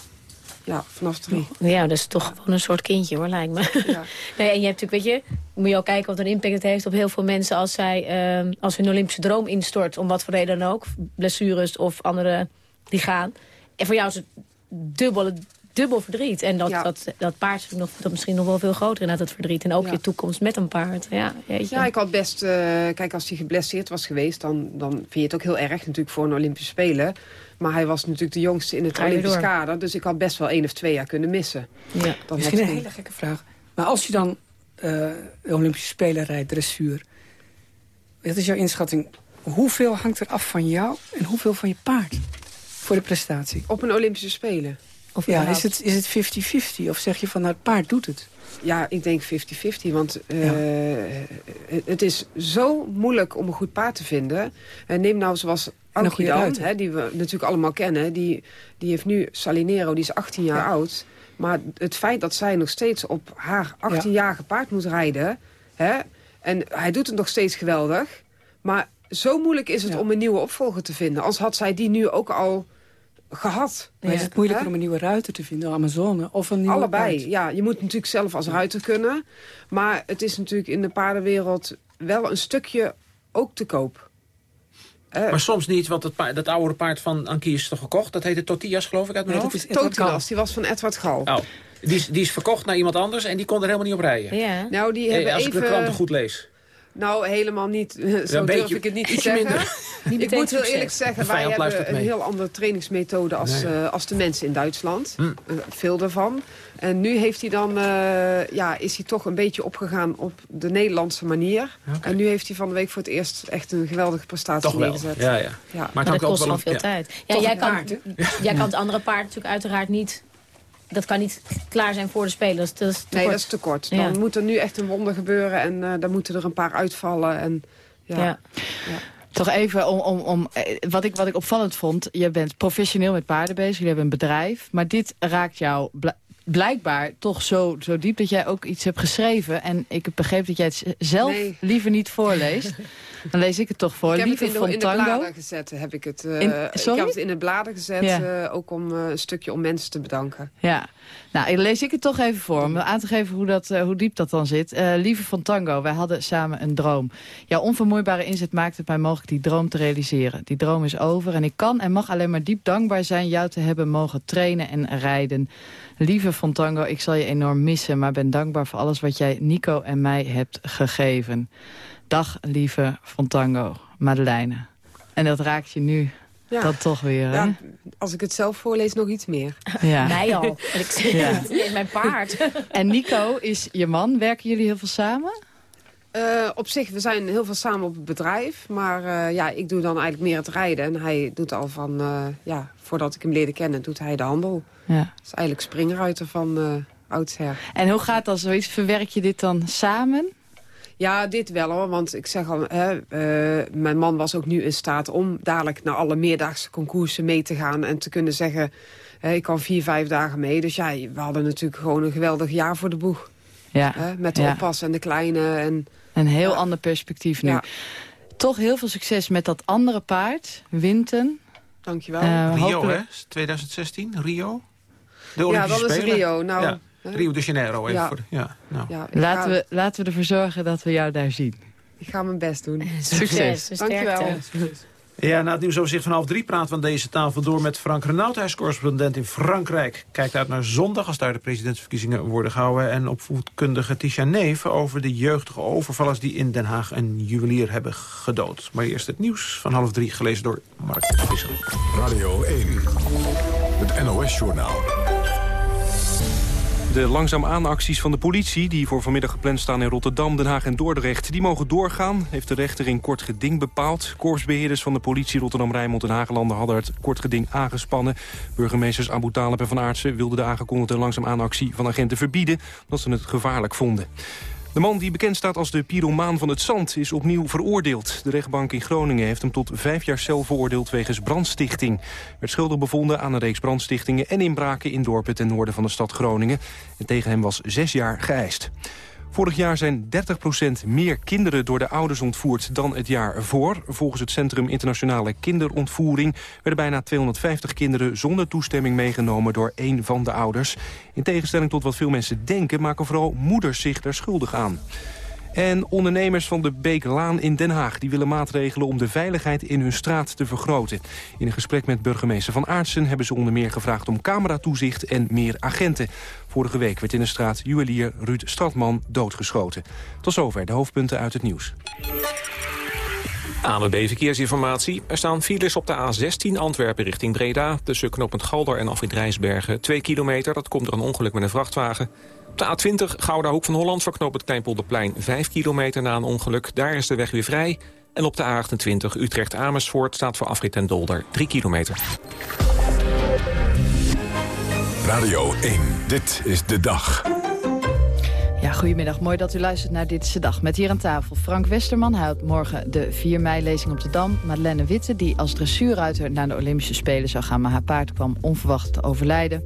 Ja, vanaf drie. Ja, dat is toch gewoon een soort kindje hoor, lijkt me. Ja. nee, en je hebt natuurlijk, weet je, moet je ook kijken wat een impact het heeft op heel veel mensen als zij, uh, als hun Olympische droom instort, om wat voor reden dan ook, blessures of andere die gaan. En voor jou is het dubbel, dubbel verdriet. En dat, dat, dat paard is nog, dat misschien nog wel veel groter inderdaad, het verdriet. En ook je toekomst met een paard. Ja, ja ik had best... Uh, kijk, als hij geblesseerd was geweest... Dan, dan vind je het ook heel erg natuurlijk voor een Olympische Spelen. Maar hij was natuurlijk de jongste in het Olympisch kader. Dus ik had best wel één of twee jaar kunnen missen. Ja. Dan Misschien een hele gekke vraag. Maar als je dan uh, Olympische Spelen rijdt, dressuur... Wat is jouw inschatting? Hoeveel hangt er af van jou en hoeveel van je paard? Voor de prestatie? Op een Olympische Spelen. Of ja, is het 50-50? Is het 50 of zeg je van nou, het paard doet het? Ja, ik denk 50-50. Want uh, het is zo moeilijk om een goed paard te vinden. Uh, neem nou zoals Ankidan, hè, die we natuurlijk allemaal kennen. Die, die heeft nu Salinero, die is 18 jaar oud. Maar het feit dat zij nog steeds op haar 18-jarige paard moet rijden... Hè, en hij doet het nog steeds geweldig... maar zo moeilijk is het om een nieuwe opvolger te vinden. Als had zij die nu ook al gehad. Maar is het moeilijker om een nieuwe ruiter te vinden, Amazone, of een nieuwe Allebei, ja. Je moet natuurlijk zelf als ruiter kunnen. Maar het is natuurlijk in de paardenwereld wel een stukje ook te koop. Uh, maar soms niet, want het paard, dat oude paard van Ankie is toch gekocht? Dat heette Tortillas, geloof ik, uit mijn nee, hoofd? Totilas, die was van Edward Gal. Oh. Die, is, die is verkocht naar iemand anders en die kon er helemaal niet op rijden. Ja. Nou, die hebben als even... ik de kranten goed lees. Nou, helemaal niet. Zo durf ik het niet te zeggen. ik moet heel eerlijk zeggen, wij hebben een heel andere trainingsmethode als, uh, als de mensen in Duitsland. Hm. Uh, veel daarvan. En nu heeft hij dan, uh, ja, is hij toch een beetje opgegaan op de Nederlandse manier. Okay. En nu heeft hij van de week voor het eerst echt een geweldige prestatie toch wel. neergezet. Ja, ja. ja. Maar, maar dat kost wel veel tijd. Ja, jij, kan, jij kan het andere paard natuurlijk uiteraard niet dat kan niet klaar zijn voor de spelers. Dat is nee, dat is te kort. Dan moet er nu echt een wonder gebeuren en uh, dan moeten er een paar uitvallen. En, ja. ja. Toch even om, om, om eh, wat, ik, wat ik opvallend vond. Je bent professioneel met paarden bezig. Je hebt een bedrijf. Maar dit raakt jou blijkbaar toch zo, zo diep dat jij ook iets hebt geschreven. En ik heb begrepen dat jij het zelf liever niet voorleest. Dan lees ik het toch voor. Ik heb Lieve het in de, in de bladen gezet, heb ik het. eh, In- ik heb het in de bladen gezet, Ja. eh, ook om eh, een stukje om mensen te bedanken. Ja, nou, lees ik het toch even voor om aan te geven hoe, dat, hoe diep dat dan zit. Lieve van Tango, wij hadden samen een droom. Jouw onvermoeibare inzet maakt het mij mogelijk die droom te realiseren. Die droom is over en ik kan en mag alleen maar diep dankbaar zijn... jou te hebben mogen trainen en rijden. Lieve van Tango, ik zal je enorm missen... maar ben dankbaar voor alles wat jij Nico en mij hebt gegeven. Dag, lieve van Tango, Madeleine. En dat raakt je nu Ja. dan toch weer, hè? Ja, als ik het zelf voorlees, nog iets meer. Ja. Mij al. En ik zeg, Ja. ja. mijn paard. En Nico is je man. Werken jullie heel veel samen? Eh, op zich, we zijn heel veel samen op het bedrijf. Maar eh, ja, ik doe dan eigenlijk meer het rijden. En hij doet al van, eh, ja, voordat ik hem leerde kennen, doet hij de handel. Ja. Dat is eigenlijk springruiter van eh oudsher. En hoe gaat dat zoiets? Verwerk je dit dan samen? Ja, dit wel hoor. Want ik zeg al, hè, eh, mijn man was ook nu in staat om dadelijk naar alle meerdaagse concoursen mee te gaan. En te kunnen zeggen, hè, ik kan vier, vijf dagen mee. Dus ja, we hadden natuurlijk gewoon een geweldig jaar voor de boeg. Ja. Hè, met de Ja. oppas en de kleine. En, Een heel Ja. ander perspectief nu. Ja. Toch heel veel succes met dat andere paard, Winten. dankjewel. Eh, Rio, hopelijk- hè? 2016, Rio? De ja, Olympische dat is Spelen? Rio. Nou, Rio de Janeiro, even Ja. voor de- ja, nou. ja, Laten ga, we, laten we ervoor zorgen dat we jou daar zien. ik ga mijn best doen. Succes. Dankjewel. Ja, na het nieuwsoverzicht van half drie praten we aan deze tafel door met Frank Renaud. Hij is correspondent in Frankrijk. Kijkt uit naar zondag als daar de presidentsverkiezingen worden gehouden. En opvoedkundige Tisha Neven over de jeugdige overvallers die in Den Haag een juwelier hebben gedood. Maar eerst het nieuws van half drie gelezen door Mark Visser. Radio 1. Het NOS-journaal. De langzaam aanacties van de politie, die voor vanmiddag gepland staan in Rotterdam, Den Haag en Dordrecht, die mogen doorgaan, heeft de rechter in kort geding bepaald. Korpsbeheerders van de politie Rotterdam, Rijnmond en Hagelanden hadden het kort geding aangespannen. Burgemeesters Abu Talib en Van Aartsen wilden de aangekondigde langzaam aanactie van agenten verbieden, omdat ze het gevaarlijk vonden. De man die bekend staat als de pyromaan van het zand is opnieuw veroordeeld. De rechtbank in Groningen heeft hem tot vijf jaar cel veroordeeld wegens brandstichting. Werd schuldig bevonden aan een reeks brandstichtingen en inbraken in dorpen ten noorden van de stad Groningen. En tegen hem was zes jaar geëist. Vorig jaar zijn 30% meer kinderen door de ouders ontvoerd dan het jaar ervoor. Volgens het Centrum Internationale Kinderontvoering werden bijna 250 kinderen zonder toestemming meegenomen door één van de ouders. In tegenstelling tot wat veel mensen denken maken vooral moeders zich daar schuldig aan. En ondernemers van de Beeklaan in Den Haag... die willen maatregelen om de veiligheid in hun straat te vergroten. In een gesprek met burgemeester Van Aartsen... hebben ze onder meer gevraagd om cameratoezicht en meer agenten. Vorige week werd in de straat juwelier Ruud Stadman doodgeschoten. Tot zover de hoofdpunten uit het nieuws. ANWB Verkeersinformatie. Er staan files op de A16 Antwerpen richting Breda... tussen knooppunt Galder en Afrit Rijsbergen. 2 kilometer, dat komt door een ongeluk met een vrachtwagen. Op de A20 Gouda Hoek van Holland voor knooppunt Kleinpolderplein... 5 kilometer na een ongeluk, daar is de weg weer vrij. En op de A28 Utrecht-Amersfoort staat voor Afrit en Dolder 3 kilometer. Radio 1. Dit is de dag. Ja, goedemiddag. Mooi dat u luistert naar Dit is de Dag. Met hier aan tafel Frank Westerman. Hij houdt morgen de 4 mei-lezing op de Dam. Madeleine Witte, die als dressuurruiter naar de Olympische Spelen zou gaan... maar haar paard kwam onverwacht te overlijden.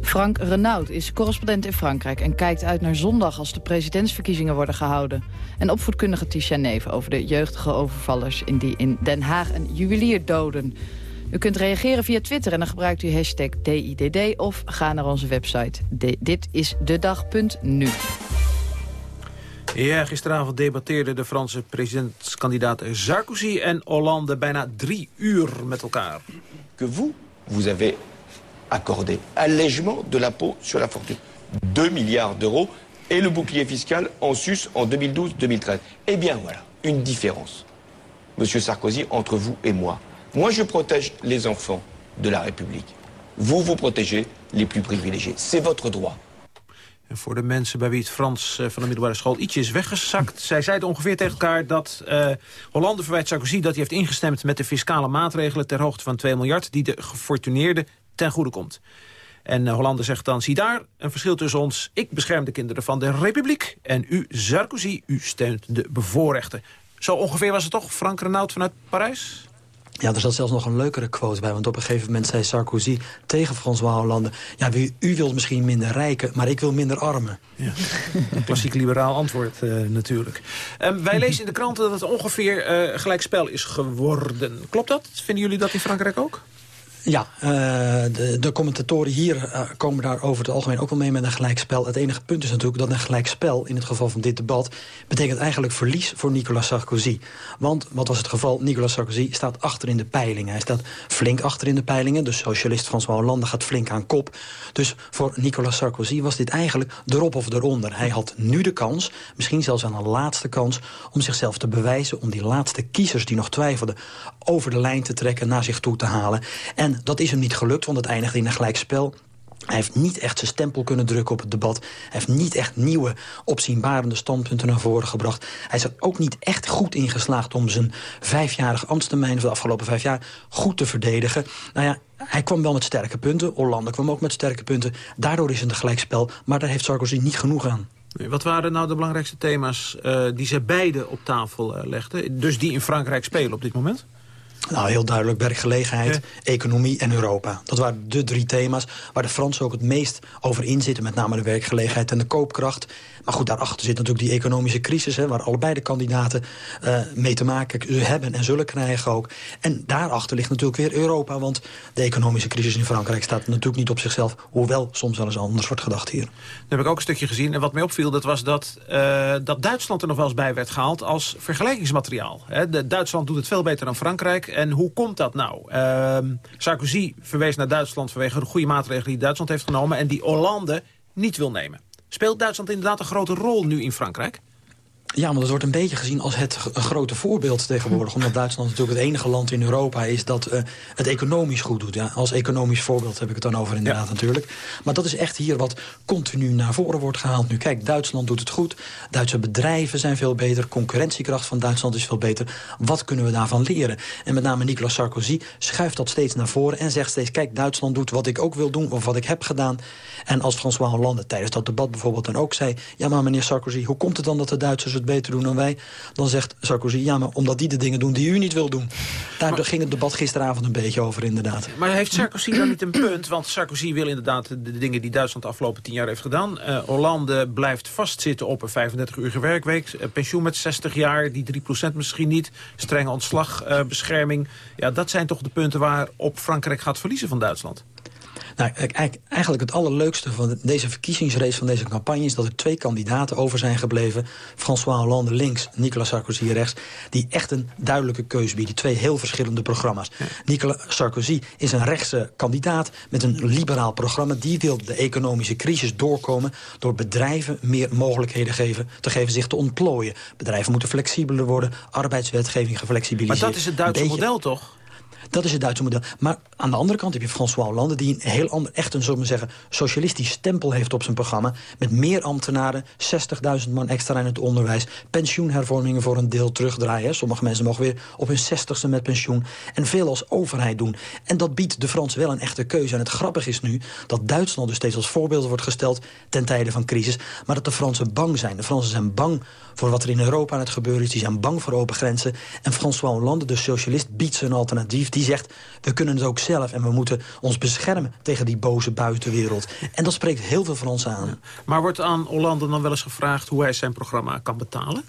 Frank Renaud is correspondent in Frankrijk... en kijkt uit naar zondag als de presidentsverkiezingen worden gehouden. En opvoedkundige Tisha Neven over de jeugdige overvallers... in die in Den Haag een juwelier doden... U kunt reageren via Twitter en dan gebruikt u hashtag DIDD... of ga naar onze website dit is de dag.nu. Ja, gisteravond debatteerden de Franse presidentskandidaten Sarkozy en Hollande bijna drie uur met elkaar. que vous, vous avez accordé allègement de l'impôt sur la fortune. 2 milliards d'euros et le bouclier fiscal en sus en 2012-2013. Eh bien voilà, une différence, Monsieur Sarkozy, entre vous et moi. Moi, je protège les enfants de la République. Vous, vous protégez les plus privilégiés. C'est votre droit. En voor de mensen bij wie het Frans eh, van de middelbare school ietsje is weggezakt... zij zeiden ongeveer tegen elkaar dat eh, Hollande verwijt Sarkozy... dat hij heeft ingestemd met de fiscale maatregelen ter hoogte van 2 miljard... die de gefortuneerden ten goede komt. En eh, Hollande zegt dan, zie daar, een verschil tussen ons. Ik bescherm de kinderen van de Republiek. En u, Sarkozy, u steunt de bevoorrechten. Zo ongeveer was het toch, Frank Renaud vanuit Parijs? Ja, er zat zelfs nog een leukere quote bij. Want op een gegeven moment zei Sarkozy tegen François Hollande... ja, u wilt misschien minder rijken, maar ik wil minder armen. Ja, een klassiek liberaal antwoord uh, natuurlijk. Um, wij lezen in de kranten dat het ongeveer uh, gelijkspel is geworden. Klopt dat? Vinden jullie dat in Frankrijk ook? Ja, uh, de, de, commentatoren hier uh, komen daar over het algemeen ook wel mee met een gelijkspel. Het enige punt is natuurlijk dat een gelijkspel, in het geval van dit debat... betekent eigenlijk verlies voor Nicolas Sarkozy. Want, wat was het geval? Nicolas Sarkozy staat achter in de peilingen. Hij staat flink achter in de peilingen. De socialist François Hollande gaat flink aan kop. Dus voor Nicolas Sarkozy was dit eigenlijk erop of eronder. Hij had nu de kans, misschien zelfs aan een laatste kans... om zichzelf te bewijzen, om die laatste kiezers die nog twijfelden... over de lijn te trekken, naar zich toe te halen... En en dat is hem niet gelukt, want het eindigde in een gelijkspel. Hij heeft niet echt zijn stempel kunnen drukken op het debat. Hij heeft niet echt nieuwe, opzienbarende standpunten naar voren gebracht. Hij is er ook niet echt goed in geslaagd om zijn vijfjarige ambtstermijn... van de afgelopen vijf jaar goed te verdedigen. Nou ja, hij kwam wel met sterke punten. Hollande kwam ook met sterke punten. Daardoor is het een gelijkspel, maar daar heeft Sarkozy niet genoeg aan. Wat waren nou de belangrijkste thema's uh, die ze beide op tafel uh, legden? Dus die in Frankrijk spelen op dit moment? Nou, heel duidelijk werkgelegenheid, economie en Europa. Dat waren de drie thema's waar de Fransen ook het meest over inzitten. Met name de werkgelegenheid en de koopkracht. Maar goed, daarachter zit natuurlijk die economische crisis... Hè, waar allebei de kandidaten uh, mee te maken hebben en zullen krijgen ook. En daarachter ligt natuurlijk weer Europa... want de economische crisis in Frankrijk staat natuurlijk niet op zichzelf... hoewel soms wel eens anders wordt gedacht hier. Dan heb ik ook een stukje gezien. En wat mij opviel, dat was dat, uh, dat Duitsland er nog wel eens bij werd gehaald... als vergelijkingsmateriaal. De, Duitsland doet het veel beter dan Frankrijk. En hoe komt dat nou? Uh, Sarkozy verwees naar Duitsland vanwege de goede maatregelen... die Duitsland heeft genomen... en die Hollande niet wil nemen. Speelt Duitsland inderdaad een grote rol nu in Frankrijk? Ja, want het wordt een beetje gezien als het grote voorbeeld tegenwoordig. Omdat Duitsland natuurlijk het enige land in Europa is dat uh, het economisch goed doet. Ja, als economisch voorbeeld heb ik het dan over inderdaad natuurlijk. Maar dat is echt hier wat continu naar voren wordt gehaald nu. Kijk, Duitsland doet het goed. Duitse bedrijven zijn veel beter. Concurrentiekracht van Duitsland is veel beter. Wat kunnen we daarvan leren? En met name Nicolas Sarkozy schuift dat steeds naar voren en zegt steeds... kijk, Duitsland doet wat ik ook wil doen of wat ik heb gedaan. En als François Hollande tijdens dat debat bijvoorbeeld dan ook zei... ja, maar meneer Sarkozy, hoe komt het dan dat de Duitsers het beter doen dan wij? Dan zegt Sarkozy, ja, maar omdat die de dingen doen die u niet wil doen. Daar maar, ging het debat gisteravond een beetje over, inderdaad. Maar heeft Sarkozy dan niet een punt? Want Sarkozy wil inderdaad de dingen die Duitsland de afgelopen tien jaar heeft gedaan. Uh, Hollande blijft vastzitten op een 35-uurige werkweek. Uh, pensioen met 60 jaar, die 3% misschien niet. Strenge ontslagbescherming. Uh, ja, dat zijn toch de punten waarop Frankrijk gaat verliezen van Duitsland? Nou, eigenlijk het allerleukste van deze verkiezingsrace van deze campagne... is dat er twee kandidaten over zijn gebleven. François Hollande links, Nicolas Sarkozy rechts... die echt een duidelijke keuze bieden. Twee heel verschillende programma's. Nicolas Sarkozy is een rechtse kandidaat met een liberaal programma. Die wil de economische crisis doorkomen... door bedrijven meer mogelijkheden geven, te geven zich te ontplooien. Bedrijven moeten flexibeler worden, arbeidswetgeving geflexibiliseerd. Maar dat is het Duitse model toch? Dat is het Duitse model. Maar aan de andere kant heb je François Hollande... die een heel ander, echt een, zullen we zeggen, socialistisch stempel heeft op zijn programma... met meer ambtenaren, 60.000 man extra in het onderwijs... pensioenhervormingen voor een deel terugdraaien. Sommige mensen mogen weer op hun 60ste met pensioen... en veel als overheid doen. En dat biedt de Fransen wel een echte keuze. En het grappige is nu dat Duitsland dus steeds als voorbeeld wordt gesteld... ten tijde van crisis, maar dat de Fransen bang zijn. De Fransen zijn bang voor wat er in Europa aan het gebeuren is. Die zijn bang voor open grenzen. En François Hollande, de socialist, biedt ze een alternatief. Die zegt, we kunnen het ook zelf en we moeten ons beschermen tegen die boze buitenwereld. En dat spreekt heel veel Fransen aan. Maar wordt aan Hollande dan wel eens gevraagd hoe hij zijn programma kan betalen?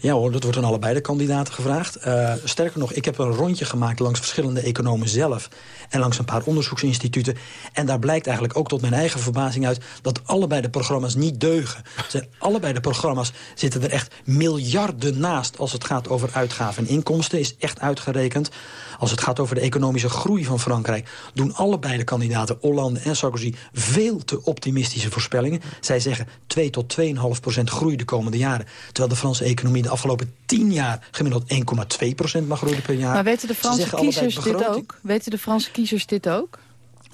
Ja hoor, dat wordt aan allebei de kandidaten gevraagd. Uh, sterker nog, ik heb een rondje gemaakt langs verschillende economen zelf... en langs een paar onderzoeksinstituten. En daar blijkt eigenlijk ook tot mijn eigen verbazing uit... dat allebei de programma's niet deugen. Zijn, allebei de programma's zitten er echt miljarden naast... als het gaat over uitgaven en inkomsten, is echt uitgerekend. Als het gaat over de economische groei van Frankrijk... doen allebei de kandidaten, Hollande en Sarkozy... veel te optimistische voorspellingen. Zij zeggen 2 tot 2,5 procent groei de komende jaren. Terwijl de Franse economie de afgelopen 10 jaar... gemiddeld 1,2 procent mag groeien per jaar. Maar weten de Franse kiezers dit ook? Weten de Franse kiezers dit ook?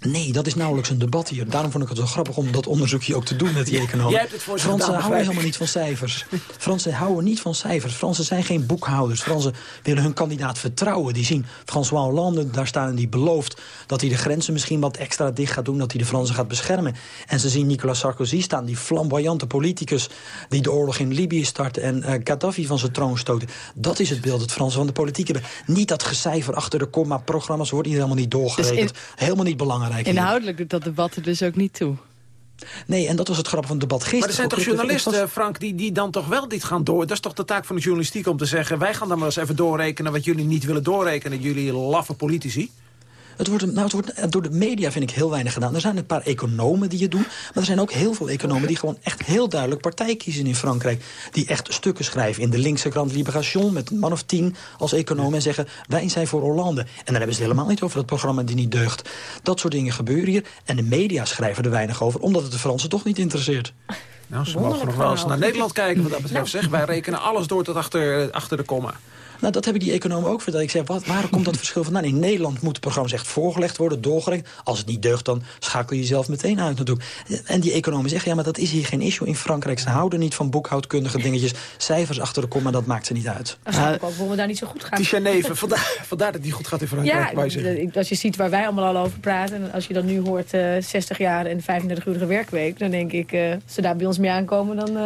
Nee, dat is nauwelijks een debat hier. Daarom vond ik het zo grappig om dat onderzoekje ook te doen met die economen. Jij hebt het voor Fransen houden helemaal niet van cijfers. Fransen houden niet van cijfers. Fransen zijn geen boekhouders. Fransen willen hun kandidaat vertrouwen. Die zien François Hollande daar staan en die belooft... dat hij de grenzen misschien wat extra dicht gaat doen... dat hij de Fransen gaat beschermen. En ze zien Nicolas Sarkozy staan, die flamboyante politicus... die de oorlog in Libië start en uh, Gaddafi van zijn troon stoten. Dat is het beeld dat Fransen van de politiek hebben. Niet dat gecijfer achter de komma-programma's wordt hier helemaal niet doorgerekend. Dus helemaal niet belangrijk. Inhoudelijk doet dat debat er dus ook niet toe. Nee, en dat was het grap van het debat gisteren. Maar er zijn toch journalisten, Frank, die, die dan toch wel dit gaan door... dat is toch de taak van de journalistiek om te zeggen... wij gaan dan maar eens even doorrekenen wat jullie niet willen doorrekenen... jullie laffe politici. Het wordt, nou, het wordt door de media vind ik heel weinig gedaan. Er zijn een paar economen die het doen. Maar er zijn ook heel veel economen die gewoon echt heel duidelijk partij kiezen in Frankrijk. Die echt stukken schrijven in de linkse krant Libération met een man of tien als econoom. En zeggen wij zijn voor Hollande. En dan hebben ze het helemaal niet over dat programma die niet deugt. Dat soort dingen gebeuren hier. En de media schrijven er weinig over. Omdat het de Fransen toch niet interesseert. Nou, ze mogen nog wel eens naar Nederland kijken wat dat betreft. Zeg. Wij rekenen alles door tot achter, achter de komma. Nou, dat heb ik die economen ook verteld. Ik zeg, wat, waar komt dat verschil vandaan? In Nederland moeten programma's echt voorgelegd worden, doorgelegd. Als het niet deugt, dan schakel je jezelf meteen uit natuurlijk. En die economen zeggen, ja, maar dat is hier geen issue in Frankrijk. Ze houden niet van boekhoudkundige dingetjes. Cijfers achter de komma, dat maakt ze niet uit. Ik ook waarom we daar niet zo goed gaan. Die Geneve, vandaar, vandaar dat die goed gaat in Frankrijk. Ja, als je ziet waar wij allemaal al over praten... en als je dan nu hoort uh, eh, 60 jaar en 35-urige werkweek... dan denk ik, uh, als ze daar bij ons mee aankomen, dan...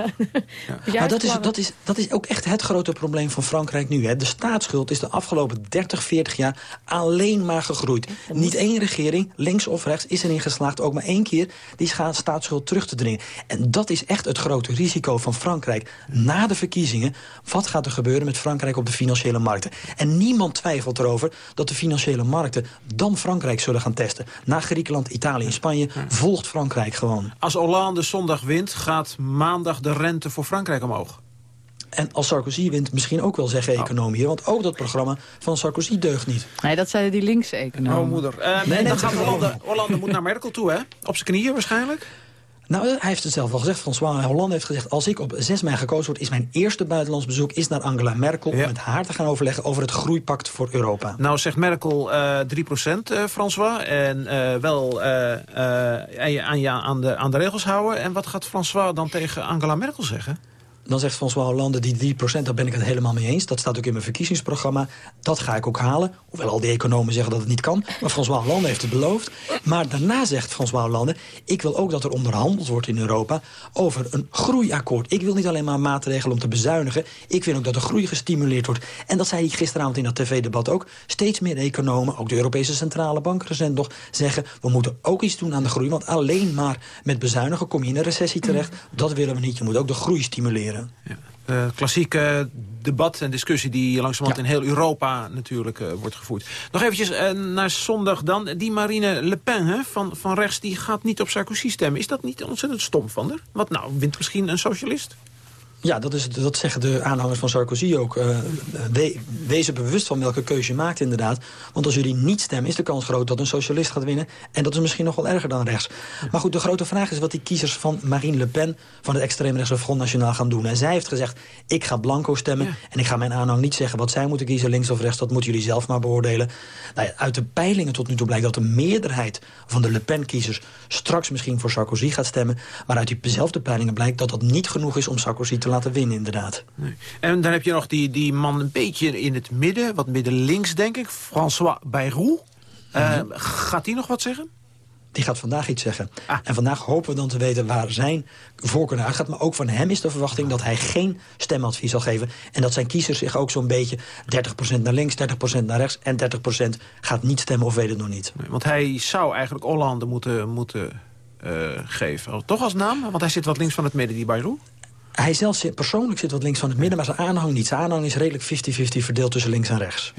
Uh, ja. maar dat is, dat, is, dat is ook echt het grote probleem van Frankrijk nu. Hè. De staatsschuld is de afgelopen 30, 40 jaar alleen maar gegroeid. Niet één regering, links of rechts, is erin geslaagd... ook maar één keer die staatsschuld terug te dringen. En dat is echt het grote risico van Frankrijk. Na de verkiezingen, wat gaat er gebeuren met Frankrijk op de financiële markten? En niemand twijfelt erover dat de financiële markten dan Frankrijk zullen gaan testen. Na Griekenland, Italië en Spanje volgt Frankrijk gewoon. Als Hollande zondag wint, gaat maandag de rente voor Frankrijk omhoog. En als Sarkozy wint, misschien ook wel zeggen oh. economie. Want ook dat programma van Sarkozy deugt niet. Nee, dat zeiden die linkse economen. Oh, moeder. Uh, nee, dan gaat Hollande, Hollande moet naar Merkel toe, hè? Op zijn knieën waarschijnlijk? Nou, hij heeft het zelf al gezegd. François Hollande heeft gezegd... als ik op 6 mei gekozen word, is mijn eerste buitenlands bezoek... is naar Angela Merkel om met haar te gaan overleggen... over het groeipact voor Europa. Nou, zegt Merkel uh, 3 procent, uh, François. En uh, wel aan, ja, aan, de, aan de regels houden. En wat gaat François dan tegen Angela Merkel zeggen? Dan zegt François Hollande, die 3%, daar ben ik het helemaal mee eens. Dat staat ook in mijn verkiezingsprogramma. Dat ga ik ook halen. Hoewel al die economen zeggen dat het niet kan. Maar François Hollande heeft het beloofd. Maar daarna zegt François Hollande... ik wil ook dat er onderhandeld wordt in Europa over een groeiakkoord. Ik wil niet alleen maar maatregelen om te bezuinigen. Ik wil ook dat de groei gestimuleerd wordt. En dat zei hij gisteravond in dat tv-debat ook. Steeds meer economen, ook de Europese Centrale Bank recent nog... zeggen, we moeten ook iets doen aan de groei. Want alleen maar met bezuinigen kom je in een recessie terecht. Dat willen we niet. Je moet ook de groei stimuleren. Ja. Uh, klassieke debat en discussie die langzamerhand in heel Europa natuurlijk uh, wordt gevoerd. Nog eventjes uh, naar zondag dan. Die Marine Le Pen hè, van, van rechts die gaat niet op Sarkozy stemmen. Is dat niet ontzettend stom van haar? Wat nou, wint misschien een socialist? Ja, dat, is, dat zeggen de aanhangers van Sarkozy ook. Uh, we, wees er bewust van welke keuze je maakt inderdaad. Want als jullie niet stemmen, is de kans groot dat een socialist gaat winnen. En dat is misschien nog wel erger dan rechts. Maar goed, de grote vraag is wat die kiezers van Marine Le Pen... van het extreemrechtse Front Nationaal gaan doen. En zij heeft gezegd, ik ga blanco stemmen... en ik ga mijn aanhang niet zeggen wat zij moeten kiezen, links of rechts. Dat moeten jullie zelf maar beoordelen. Nou ja, uit de peilingen tot nu toe blijkt dat de meerderheid van de Le Pen-kiezers... straks misschien voor Sarkozy gaat stemmen. Maar uit diezelfde peilingen blijkt dat dat niet genoeg is om Sarkozy te laten winnen, inderdaad. Nee. En dan heb je nog die, die man een beetje in het midden, wat midden-links, denk ik. François Bayrou. Uh, Gaat die nog wat zeggen? Die gaat vandaag iets zeggen. Ah. En vandaag hopen we dan te weten waar zijn voorkeur naar gaat. Maar ook van hem is de verwachting dat hij geen stemadvies zal geven. En dat zijn kiezers zich ook zo'n beetje 30% naar links, 30% naar rechts... en 30% gaat niet stemmen of weet het nog niet. Nee, want hij zou eigenlijk Hollande moeten, moeten uh, geven. Toch als naam? Want hij zit wat links van het midden, die Bayrou. Hij zelf persoonlijk zit wat links van het midden, maar zijn aanhang niet. Zijn aanhang is redelijk 50-50 verdeeld tussen links en rechts.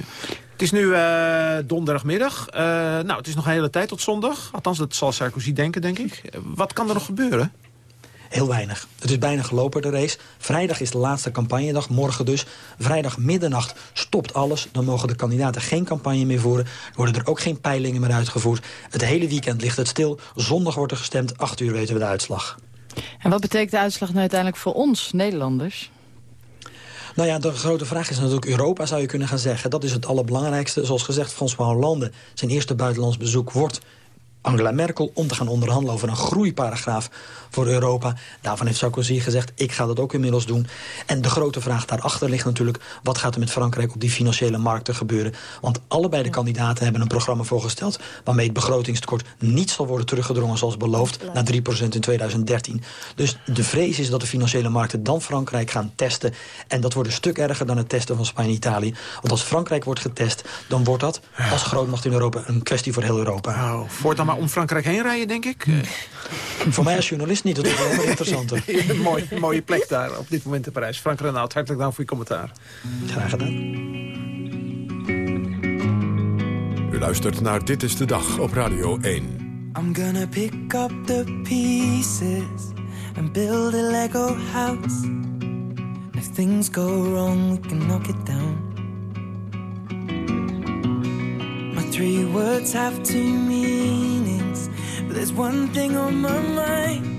Het is nu uh, donderdagmiddag. Uh, nou, het is nog een hele tijd tot zondag. Althans, dat zal Sarkozy denken, denk ik. Wat kan er nog gebeuren? Heel weinig. Het is bijna gelopen, de race. Vrijdag is de laatste campagnedag, morgen dus. Vrijdag middernacht stopt alles. Dan mogen de kandidaten geen campagne meer voeren. Er worden er ook geen peilingen meer uitgevoerd. Het hele weekend ligt het stil. Zondag wordt er gestemd. Acht uur weten we de uitslag. En wat betekent de uitslag nou uiteindelijk voor ons, Nederlanders? Nou ja, de grote vraag is natuurlijk Europa, zou je kunnen gaan zeggen. Dat is het allerbelangrijkste. Zoals gezegd, François Hollande, zijn eerste buitenlands bezoek wordt Angela Merkel om te gaan onderhandelen over een groeiparagraaf voor Europa. Daarvan heeft Sarkozy gezegd, ik ga dat ook inmiddels doen. En de grote vraag daarachter ligt natuurlijk... wat gaat er met Frankrijk op die financiële markten gebeuren? Want allebei de kandidaten hebben een programma voorgesteld... waarmee het begrotingstekort niet zal worden teruggedrongen zoals beloofd... naar 3% in 2013. Dus de vrees is dat de financiële markten dan Frankrijk gaan testen. En dat wordt een stuk erger dan het testen van Spanje en Italië. Want als Frankrijk wordt getest, dan wordt dat als grootmacht in Europa... een kwestie voor heel Europa. Nou, voortaan maar om Frankrijk heen rijden, denk ik. Voor mij als journalist niet, dat is wel interessanter. een mooi, mooie plek daar op dit moment in Parijs. Frank Renaud, hartelijk dank voor je commentaar. Graag gedaan. U luistert naar Dit is de Dag op Radio 1. I'm gonna pick up the pieces and build a Lego house. If things go wrong, we can knock it down. My three words have two meanings, but there's one thing on my mind.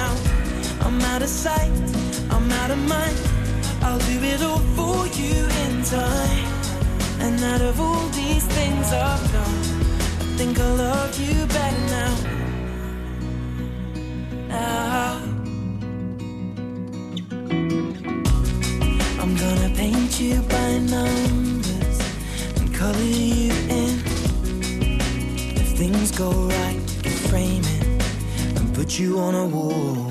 Out of sight, I'm out of mind. I'll do it all for you in time. And out of all these things I've done, I think I love you better now. Now. I'm gonna paint you by numbers and color you in. If things go right, can frame it and put you on a wall.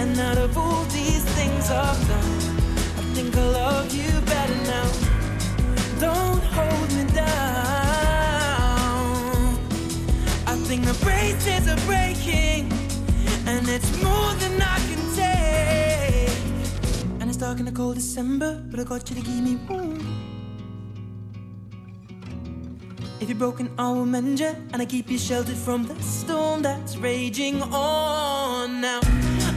And out of all these things I've done, I think I love you better now. Don't hold me down. I think the braces are breaking, and it's more than I can take. And it's dark in the cold December, but I got you to keep me warm. If you're broken, I will mend you, and I keep you sheltered from the storm that's raging on. Now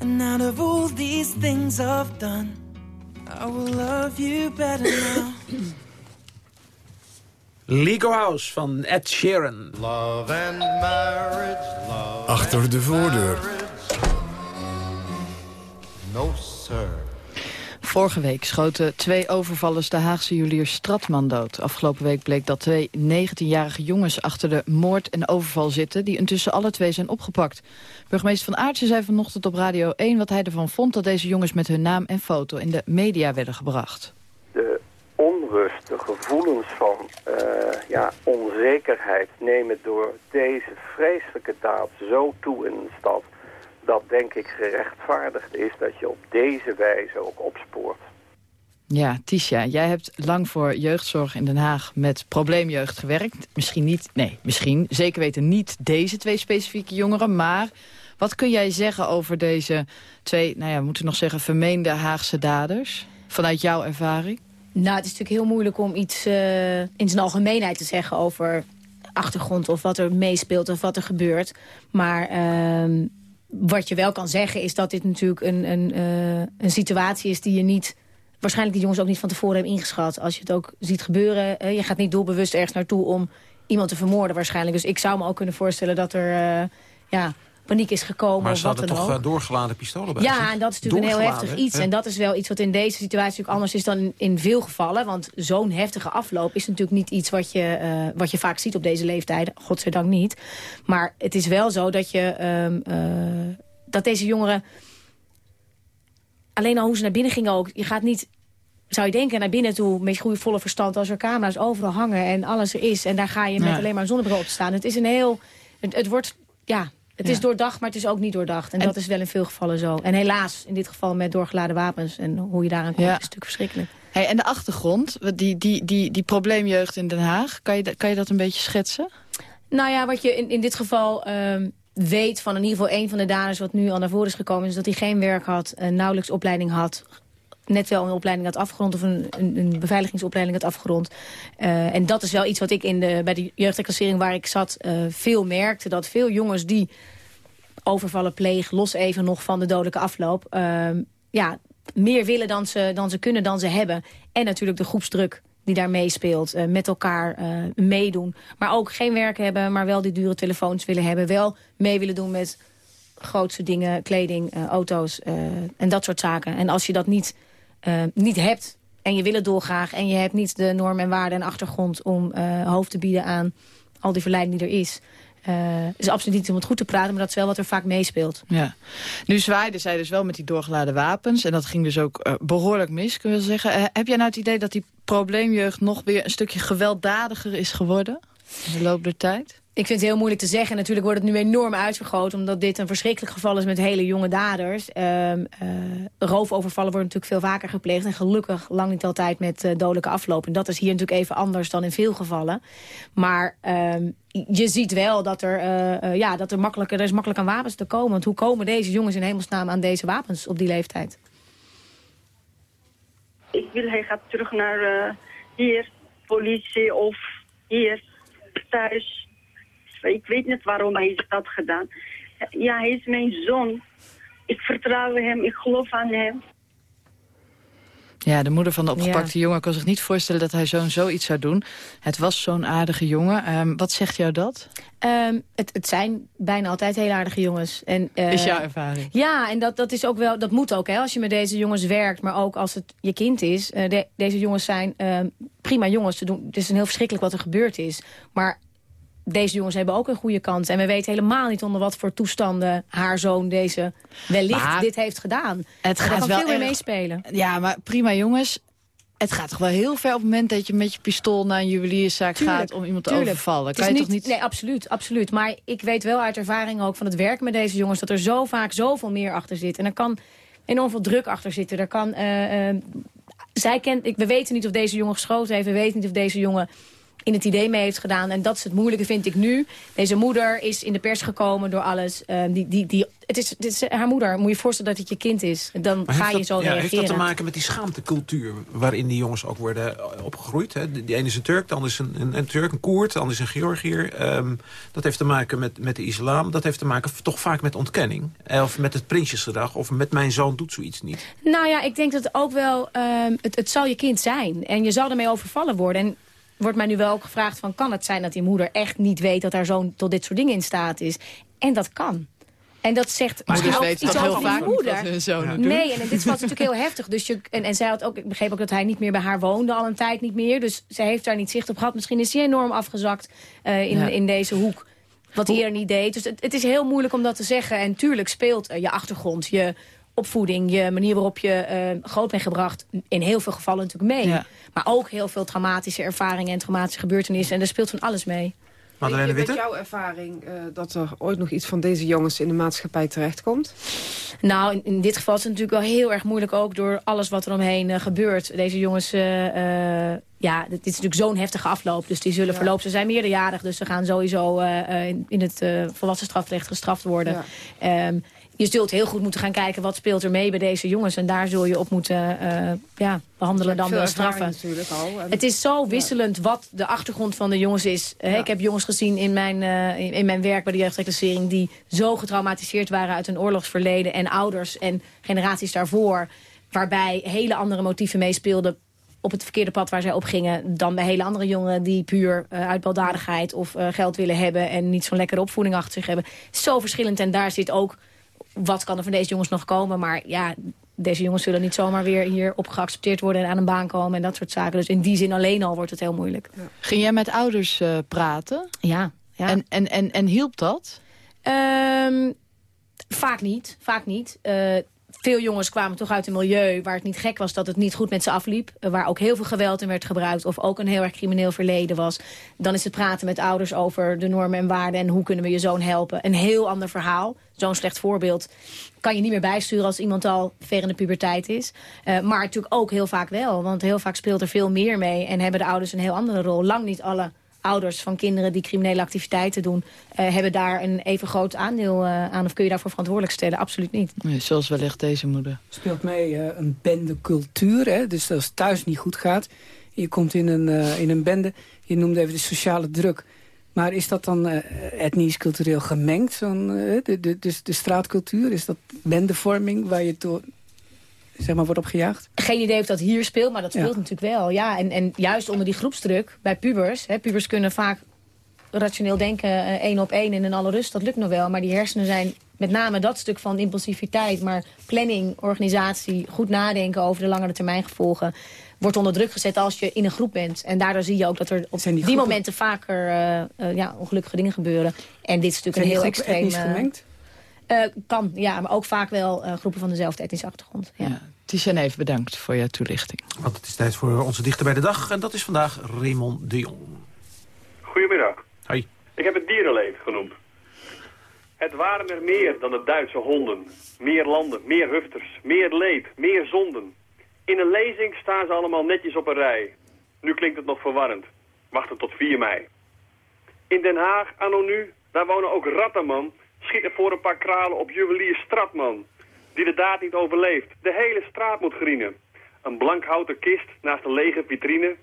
And out of all these things I've done, I will love you better now. Lego House van Ed Sheeran. Love and marriage, love Achter de voordeur. No, sir. Vorige week schoten twee overvallers de Haagse juwelier Stratman dood. Afgelopen week bleek dat twee 19-jarige jongens achter de moord en overval zitten... die intussen alle twee zijn opgepakt. Burgemeester Van Aartsen zei vanochtend op Radio 1 wat hij ervan vond... dat deze jongens met hun naam en foto in de media werden gebracht. De onrust, de gevoelens van eh, ja, onzekerheid nemen door deze vreselijke daad zo toe in een stad dat denk ik gerechtvaardigd is dat je op deze wijze ook opspoort. Ja, Tisha, jij hebt lang voor jeugdzorg in Den Haag met probleemjeugd gewerkt. Misschien niet, nee, misschien, zeker weten niet deze twee specifieke jongeren, maar wat kun jij zeggen over deze twee, nou ja, we moeten nog zeggen, vermeende Haagse daders? Vanuit jouw ervaring? Nou, het is natuurlijk heel moeilijk om iets uh, in zijn algemeenheid te zeggen over achtergrond of wat er meespeelt of wat er gebeurt. Maar uh, wat je wel kan zeggen is dat dit natuurlijk een, een, uh, een situatie is die je niet... waarschijnlijk die jongens ook niet van tevoren hebben ingeschat. Als je het ook ziet gebeuren, uh, je gaat niet doelbewust ergens naartoe om iemand te vermoorden waarschijnlijk. Dus ik zou me ook kunnen voorstellen dat er... ja, paniek is gekomen. Maar ze hadden toch ook. doorgeladen pistolen bij Ja, en dat is natuurlijk een heel heftig iets. En dat is wel iets wat in deze situatie natuurlijk anders is dan in, in veel gevallen. Want zo'n heftige afloop is natuurlijk niet iets wat je, uh, wat je vaak ziet op deze leeftijden. Godzijdank niet. Maar het is wel zo dat je... Um, uh, dat deze jongeren... Alleen al hoe ze naar binnen gingen ook. Je gaat niet zou je denken, naar binnen toe met goede volle verstand... als er camera's overal hangen en alles er is... en daar ga je met alleen maar een zonnebril op te staan. Het is een heel... Het, het wordt, ja, het is doordacht, maar het is ook niet doordacht. En, dat is wel in veel gevallen zo. En helaas, in dit geval met doorgeladen wapens... en hoe je daaraan komt, is een stuk verschrikkelijk. Hey, en de achtergrond, die, die, die, die probleemjeugd in Den Haag... kan je, kan je dat een beetje schetsen? Nou ja, wat je in, in dit geval... Uh, weet van in ieder geval een van de daders wat nu al naar voren is gekomen... is dat hij geen werk had, een nauwelijks opleiding had net wel een opleiding had afgerond... of een, een, een beveiligingsopleiding had afgerond. Uh, en dat is wel iets wat ik in de, bij de jeugdreclassering waar ik zat... Uh, veel merkte, dat veel jongens die overvallen plegen... los even nog van de dodelijke afloop... Uh, ja, meer willen dan ze, dan ze kunnen, dan ze hebben. En natuurlijk de groepsdruk die daar meespeelt. Uh, met elkaar meedoen. Maar ook geen werk hebben, maar wel die dure telefoons willen hebben. Wel mee willen doen met grootste dingen, kleding, auto's en dat soort zaken. En als je dat niet uh, niet hebt en je wil het dolgraag... en je hebt niet de norm en waarde en achtergrond om uh, hoofd te bieden aan al die verleiding die er is... Uh, is absoluut niet om het goed te praten, maar dat is wel wat er vaak meespeelt. Ja. Nu zwaaiden zij dus wel met die doorgeladen wapens. En dat ging dus ook behoorlijk mis, kunnen we zeggen. Heb jij nou het idee dat die probleemjeugd nog weer een stukje gewelddadiger is geworden? In de loop der tijd? Ik vind het heel moeilijk te zeggen. Natuurlijk wordt het nu enorm uitvergroot... omdat dit een verschrikkelijk geval is met hele jonge daders. Uh, uh, roofovervallen worden natuurlijk veel vaker gepleegd... en gelukkig lang niet altijd met uh, dodelijke afloop. En dat is hier natuurlijk even anders dan in veel gevallen. Maar ehm, je ziet wel dat er, uh, ja, dat er, makkelijker, er is makkelijk aan wapens te komen. Want hoe komen deze jongens in hemelsnaam aan deze wapens op die leeftijd? Ik wil, hij gaat terug naar hier, politie of hier, thuis ik weet niet waarom hij dat gedaan. Ja, hij is mijn zoon. Ik vertrouw hem, ik geloof aan hem. Ja, de moeder van de opgepakte jongen kan zich niet voorstellen dat hij zo'n zoiets zou doen. Het was zo'n aardige jongen. Um, wat zegt jou dat? Um, het, het, zijn bijna altijd heel aardige jongens. En, uh, is jouw ervaring? Ja, en dat, dat, is ook wel, dat moet ook hè, als je met deze jongens werkt. Maar ook als het je kind is. Uh, de, deze jongens zijn uh, prima jongens te doen. Het is een heel verschrikkelijk wat er gebeurd is. Maar deze jongens hebben ook een goede kans. En we weten helemaal niet onder wat voor toestanden haar zoon deze wellicht dit heeft gedaan. Het gaat wel veel meer meespelen. Ja, maar prima jongens. Het gaat toch wel heel ver op het moment dat je met je pistool naar een juwelierszaak gaat om iemand te overvallen. Kan je niet, toch niet... Nee, absoluut, absoluut. Maar ik weet wel uit ervaring ook van het werken met deze jongens... dat er zo vaak zoveel meer achter zit. En er kan enorm veel druk achter zitten. Er kan, uh, uh, zij kent, ik, we weten niet of deze jongen geschoten heeft. We weten niet of deze jongen in het idee mee heeft gedaan. En dat is het moeilijke, vind ik nu. Deze moeder is in de pers gekomen door alles. Uh, die, die, die, het, is, het is haar moeder. Moet je je voorstellen dat het je kind is. Dan ga je dat, zo ja, reageren. Heeft dat te maken met die schaamtecultuur... waarin die jongens ook worden eh, opgegroeid? Hè? Die ene is een Turk, de ander is een, een, een Turk, een Koert... de ander is een Georgiër. Um, dat heeft te maken met, met de islam. Dat heeft te maken toch vaak met ontkenning. Eh, of met het prinsjesgedrag. Of met mijn zoon doet zoiets niet. Nou ja, ik denk dat ook wel... Um, het, het zal je kind zijn. En je zal ermee overvallen worden. En wordt mij nu wel ook gevraagd van... kan het zijn dat die moeder echt niet weet dat haar zoon tot dit soort dingen in staat is? En dat kan. En dat zegt maar dus weet iets heel vaak moeder. Ja. Nee, en in dit geval is het natuurlijk heel heftig. Dus je, en, en zij had ook, ik begreep ook dat hij niet meer bij haar woonde al een tijd niet meer. Dus zij heeft daar niet zicht op gehad. Misschien is hij enorm afgezakt uh, in, ja. in deze hoek. Wat hij er niet deed. Dus het, het, is heel moeilijk om dat te zeggen. En tuurlijk speelt uh, je achtergrond, je opvoeding, je manier waarop je uh, groot bent gebracht... in heel veel gevallen natuurlijk mee. Ja. Maar ook heel veel traumatische ervaringen en traumatische gebeurtenissen. En er speelt van alles mee. Madeleine Witte? Met jouw ervaring uh, dat er ooit nog iets van deze jongens in de maatschappij terechtkomt? Nou, in, in dit geval is het natuurlijk wel heel erg moeilijk ook door alles wat er omheen uh, gebeurt. Deze jongens, uh, ja, dit is natuurlijk zo'n heftige afloop. Dus die zullen ja. verlopen. Ze zijn meerderjarig, dus ze gaan sowieso in, in, het volwassen strafrecht gestraft worden. Ja. Um, je zult heel goed moeten gaan kijken wat speelt er mee bij deze jongens. En daar zul je op moeten uh, ja, behandelen dan wel straffen. Al. Het is zo wisselend wat de achtergrond van de jongens is. Ja. Ik heb jongens gezien in mijn, uh, in, mijn werk bij de jeugdreclassering... die zo getraumatiseerd waren uit hun oorlogsverleden... en ouders en generaties daarvoor... waarbij hele andere motieven meespeelden op het verkeerde pad waar zij op gingen... dan bij hele andere jongeren die puur uh, uit baldadigheid of uh, geld willen hebben... en niet zo'n lekkere opvoeding achter zich hebben. Zo verschillend en daar zit ook... wat kan er van deze jongens nog komen, maar ja... Deze jongens zullen niet zomaar weer hier op geaccepteerd worden... en aan een baan komen en dat soort zaken. Dus in die zin alleen al wordt het heel moeilijk. Ja. Ging jij met ouders uh, praten? Ja. ja. En, en, en, en hielp dat? Um, vaak niet. Vaak niet. Uh, veel jongens kwamen toch uit een milieu waar het niet gek was dat het niet goed met ze afliep. Waar ook heel veel geweld in werd gebruikt of ook een heel erg crimineel verleden was. Dan is het praten met ouders over de normen en waarden en hoe kunnen we je zoon helpen. Een heel ander verhaal. Zo'n slecht voorbeeld kan je niet meer bijsturen als iemand al ver in de puberteit is. Uh, maar natuurlijk ook heel vaak wel, want heel vaak speelt er veel meer mee en hebben de ouders een heel andere rol. Lang niet alle ouders van kinderen die criminele activiteiten doen... Uh, hebben daar een even groot aandeel uh, aan? Of kun je daarvoor verantwoordelijk stellen? Absoluut niet. Nee, zoals wellicht deze moeder. Speelt mee uh, een bendecultuur. Hè? Dus als het thuis niet goed gaat... je komt in een, in een bende, je noemde even de sociale druk... Maar is dat dan etnisch, cultureel gemengd? Zo'n, de, de, dus de straatcultuur, is dat bendevorming waar je door zeg maar, wordt opgejaagd? Geen idee of dat hier speelt, maar dat speelt ja. natuurlijk wel. Ja, en, en juist onder die groepsdruk bij pubers. Hè, pubers kunnen vaak rationeel denken, uh, één op één en in alle rust. Dat lukt nog wel, maar die hersenen zijn met name dat stuk van impulsiviteit... maar planning, organisatie, goed nadenken over de langere termijn gevolgen... wordt onder druk gezet als je in een groep bent. En daardoor zie je ook dat er op die, die momenten vaker uh, uh, ja, ongelukkige dingen gebeuren. En dit is natuurlijk zijn een heel extreem... gemengd? Uh, kan, ja, maar ook vaak wel uh, groepen van dezelfde etnische achtergrond. Ja. ja. Tisha even bedankt voor jouw toelichting. Want het is tijd voor onze dichter bij de dag. En dat is vandaag Raymond de Jong. Goedemiddag. Hoi. Ik heb het dierenleed genoemd. Het waren er meer dan de Duitse honden. Meer landen, meer hufters, meer leed, meer zonden. In een lezing staan ze allemaal netjes op een rij. Nu klinkt het nog verwarrend. Wachten tot 4 mei. In Den Haag, anno nu, daar wonen ook ratten, man schieten voor een paar kralen op juwelier Stratman, die de daad niet overleeft. De hele straat moet grienen. Een blank houten kist naast een lege vitrine.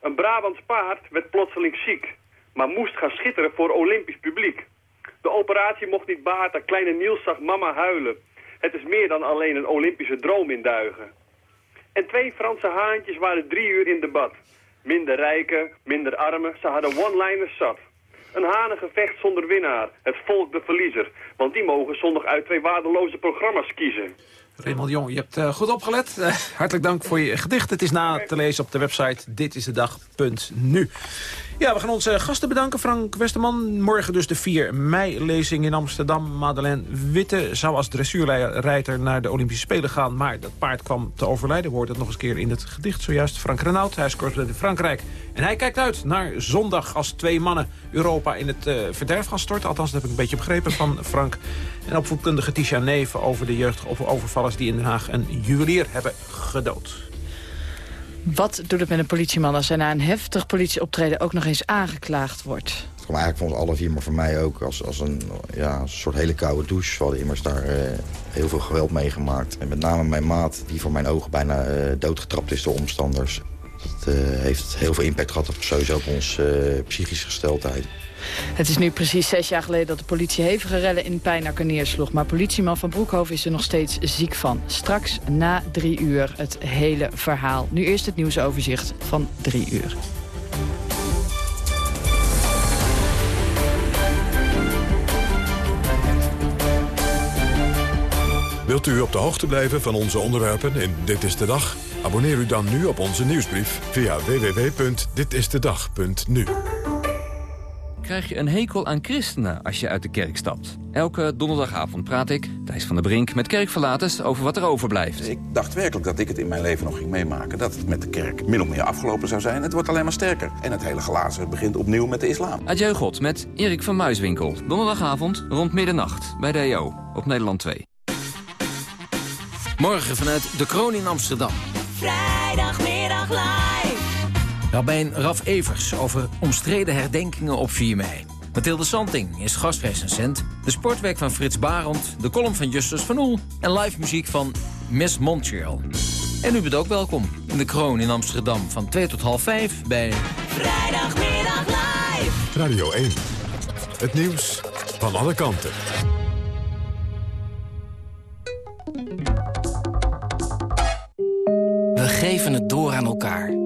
Een Brabants paard werd plotseling ziek, maar moest gaan schitteren voor olympisch publiek. De operatie mocht niet baten, kleine Niels zag mama huilen. Het is meer dan alleen een olympische droom in duigen. En twee Franse haantjes waren drie uur in debat. Minder rijken, minder armen, ze hadden one-liners zat. Een hanengevecht zonder winnaar. Het volk de verliezer. Want die mogen zondag uit twee waardeloze programma's kiezen. Raymond Jong, je hebt uh, goed opgelet. Uh, hartelijk dank voor je gedicht. Het is na te lezen op de website ditistedag.nu. Ja, we gaan onze gasten bedanken. Frank Westerman, morgen dus de 4 mei-lezing in Amsterdam. Madeleine Witte zou als dressuurrijder naar de Olympische Spelen gaan... maar dat paard kwam te overlijden. Hoorden het nog eens keer in het gedicht zojuist. Frank Renaud, hij is in Frankrijk. En hij kijkt uit naar zondag als twee mannen Europa in het uh, verderf gaan storten. Althans, dat heb ik een beetje begrepen van Frank. En opvoedkundige Tisha Neven over de jeugdige overvallers... die in Den Haag een juwelier hebben gedood. Wat doet het met een politieman als hij na een heftig politieoptreden ook nog eens aangeklaagd wordt? Het kwam eigenlijk voor ons alle vier, maar voor mij ook als, als, een, ja, een soort hele koude douche. We hadden immers daar uh, heel veel geweld meegemaakt. En met name mijn maat, die voor mijn ogen bijna uh, doodgetrapt is door omstanders. Dat uh, heeft heel veel impact gehad op sowieso op onze psychische gesteldheid. Het is nu precies zes jaar geleden dat de politie hevige rellen in Pijnakker neersloeg. Maar politieman van Broekhoven is er nog steeds ziek van. Straks na drie uur het hele verhaal. Nu eerst het nieuwsoverzicht van drie uur. Wilt u op de hoogte blijven van onze onderwerpen in Dit is de Dag? Abonneer u dan nu op onze nieuwsbrief via www.ditistedag.nu krijg je een hekel aan christenen als je uit de kerk stapt. Elke donderdagavond praat ik, Thijs van der Brink, met kerkverlaters over wat er overblijft. Ik dacht werkelijk dat ik het in mijn leven nog ging meemaken. Dat het met de kerk min of meer afgelopen zou zijn. Het wordt alleen maar sterker. En het hele glazen begint opnieuw met de islam. Adieu God met Erik van Muiswinkel. Donderdagavond rond middernacht bij de EO op Nederland 2. Morgen vanuit de Kroon in Amsterdam. Vrijdagmiddag live. Daarbij Raf Evers over omstreden herdenkingen op 4 mei. Mathilde Santing is gastrecensent. De sportwerk van Frits Barend, de column van Justus van Oel... en live muziek van Miss Montreal. En u bent ook welkom in de Kroon in Amsterdam van 2 tot half 5 bij... Vrijdagmiddag live. Radio 1. Het nieuws van alle kanten. We geven het door aan elkaar.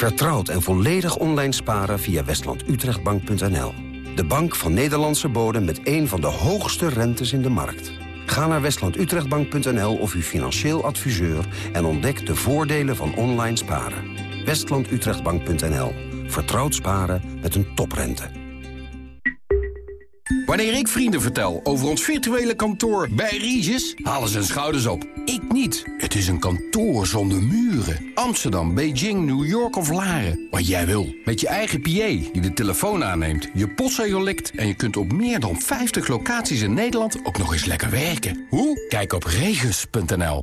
Vertrouwd en volledig online sparen via westlandutrechtbank.nl. De bank van Nederlandse bodem met een van de hoogste rentes in de markt. Ga naar westlandutrechtbank.nl of uw financieel adviseur... en ontdek de voordelen van online sparen. westlandutrechtbank.nl. Vertrouwd sparen met een toprente. Wanneer ik vrienden vertel over ons virtuele kantoor bij Regis, halen ze hun schouders op. Ik niet. Het is een kantoor zonder muren. Amsterdam, Beijing, New York of Laren. Wat jij wil. Met je eigen PA die de telefoon aanneemt, je postzegel likt... en je kunt op meer dan 50 locaties in Nederland ook nog eens lekker werken. Hoe? Kijk op regis.nl.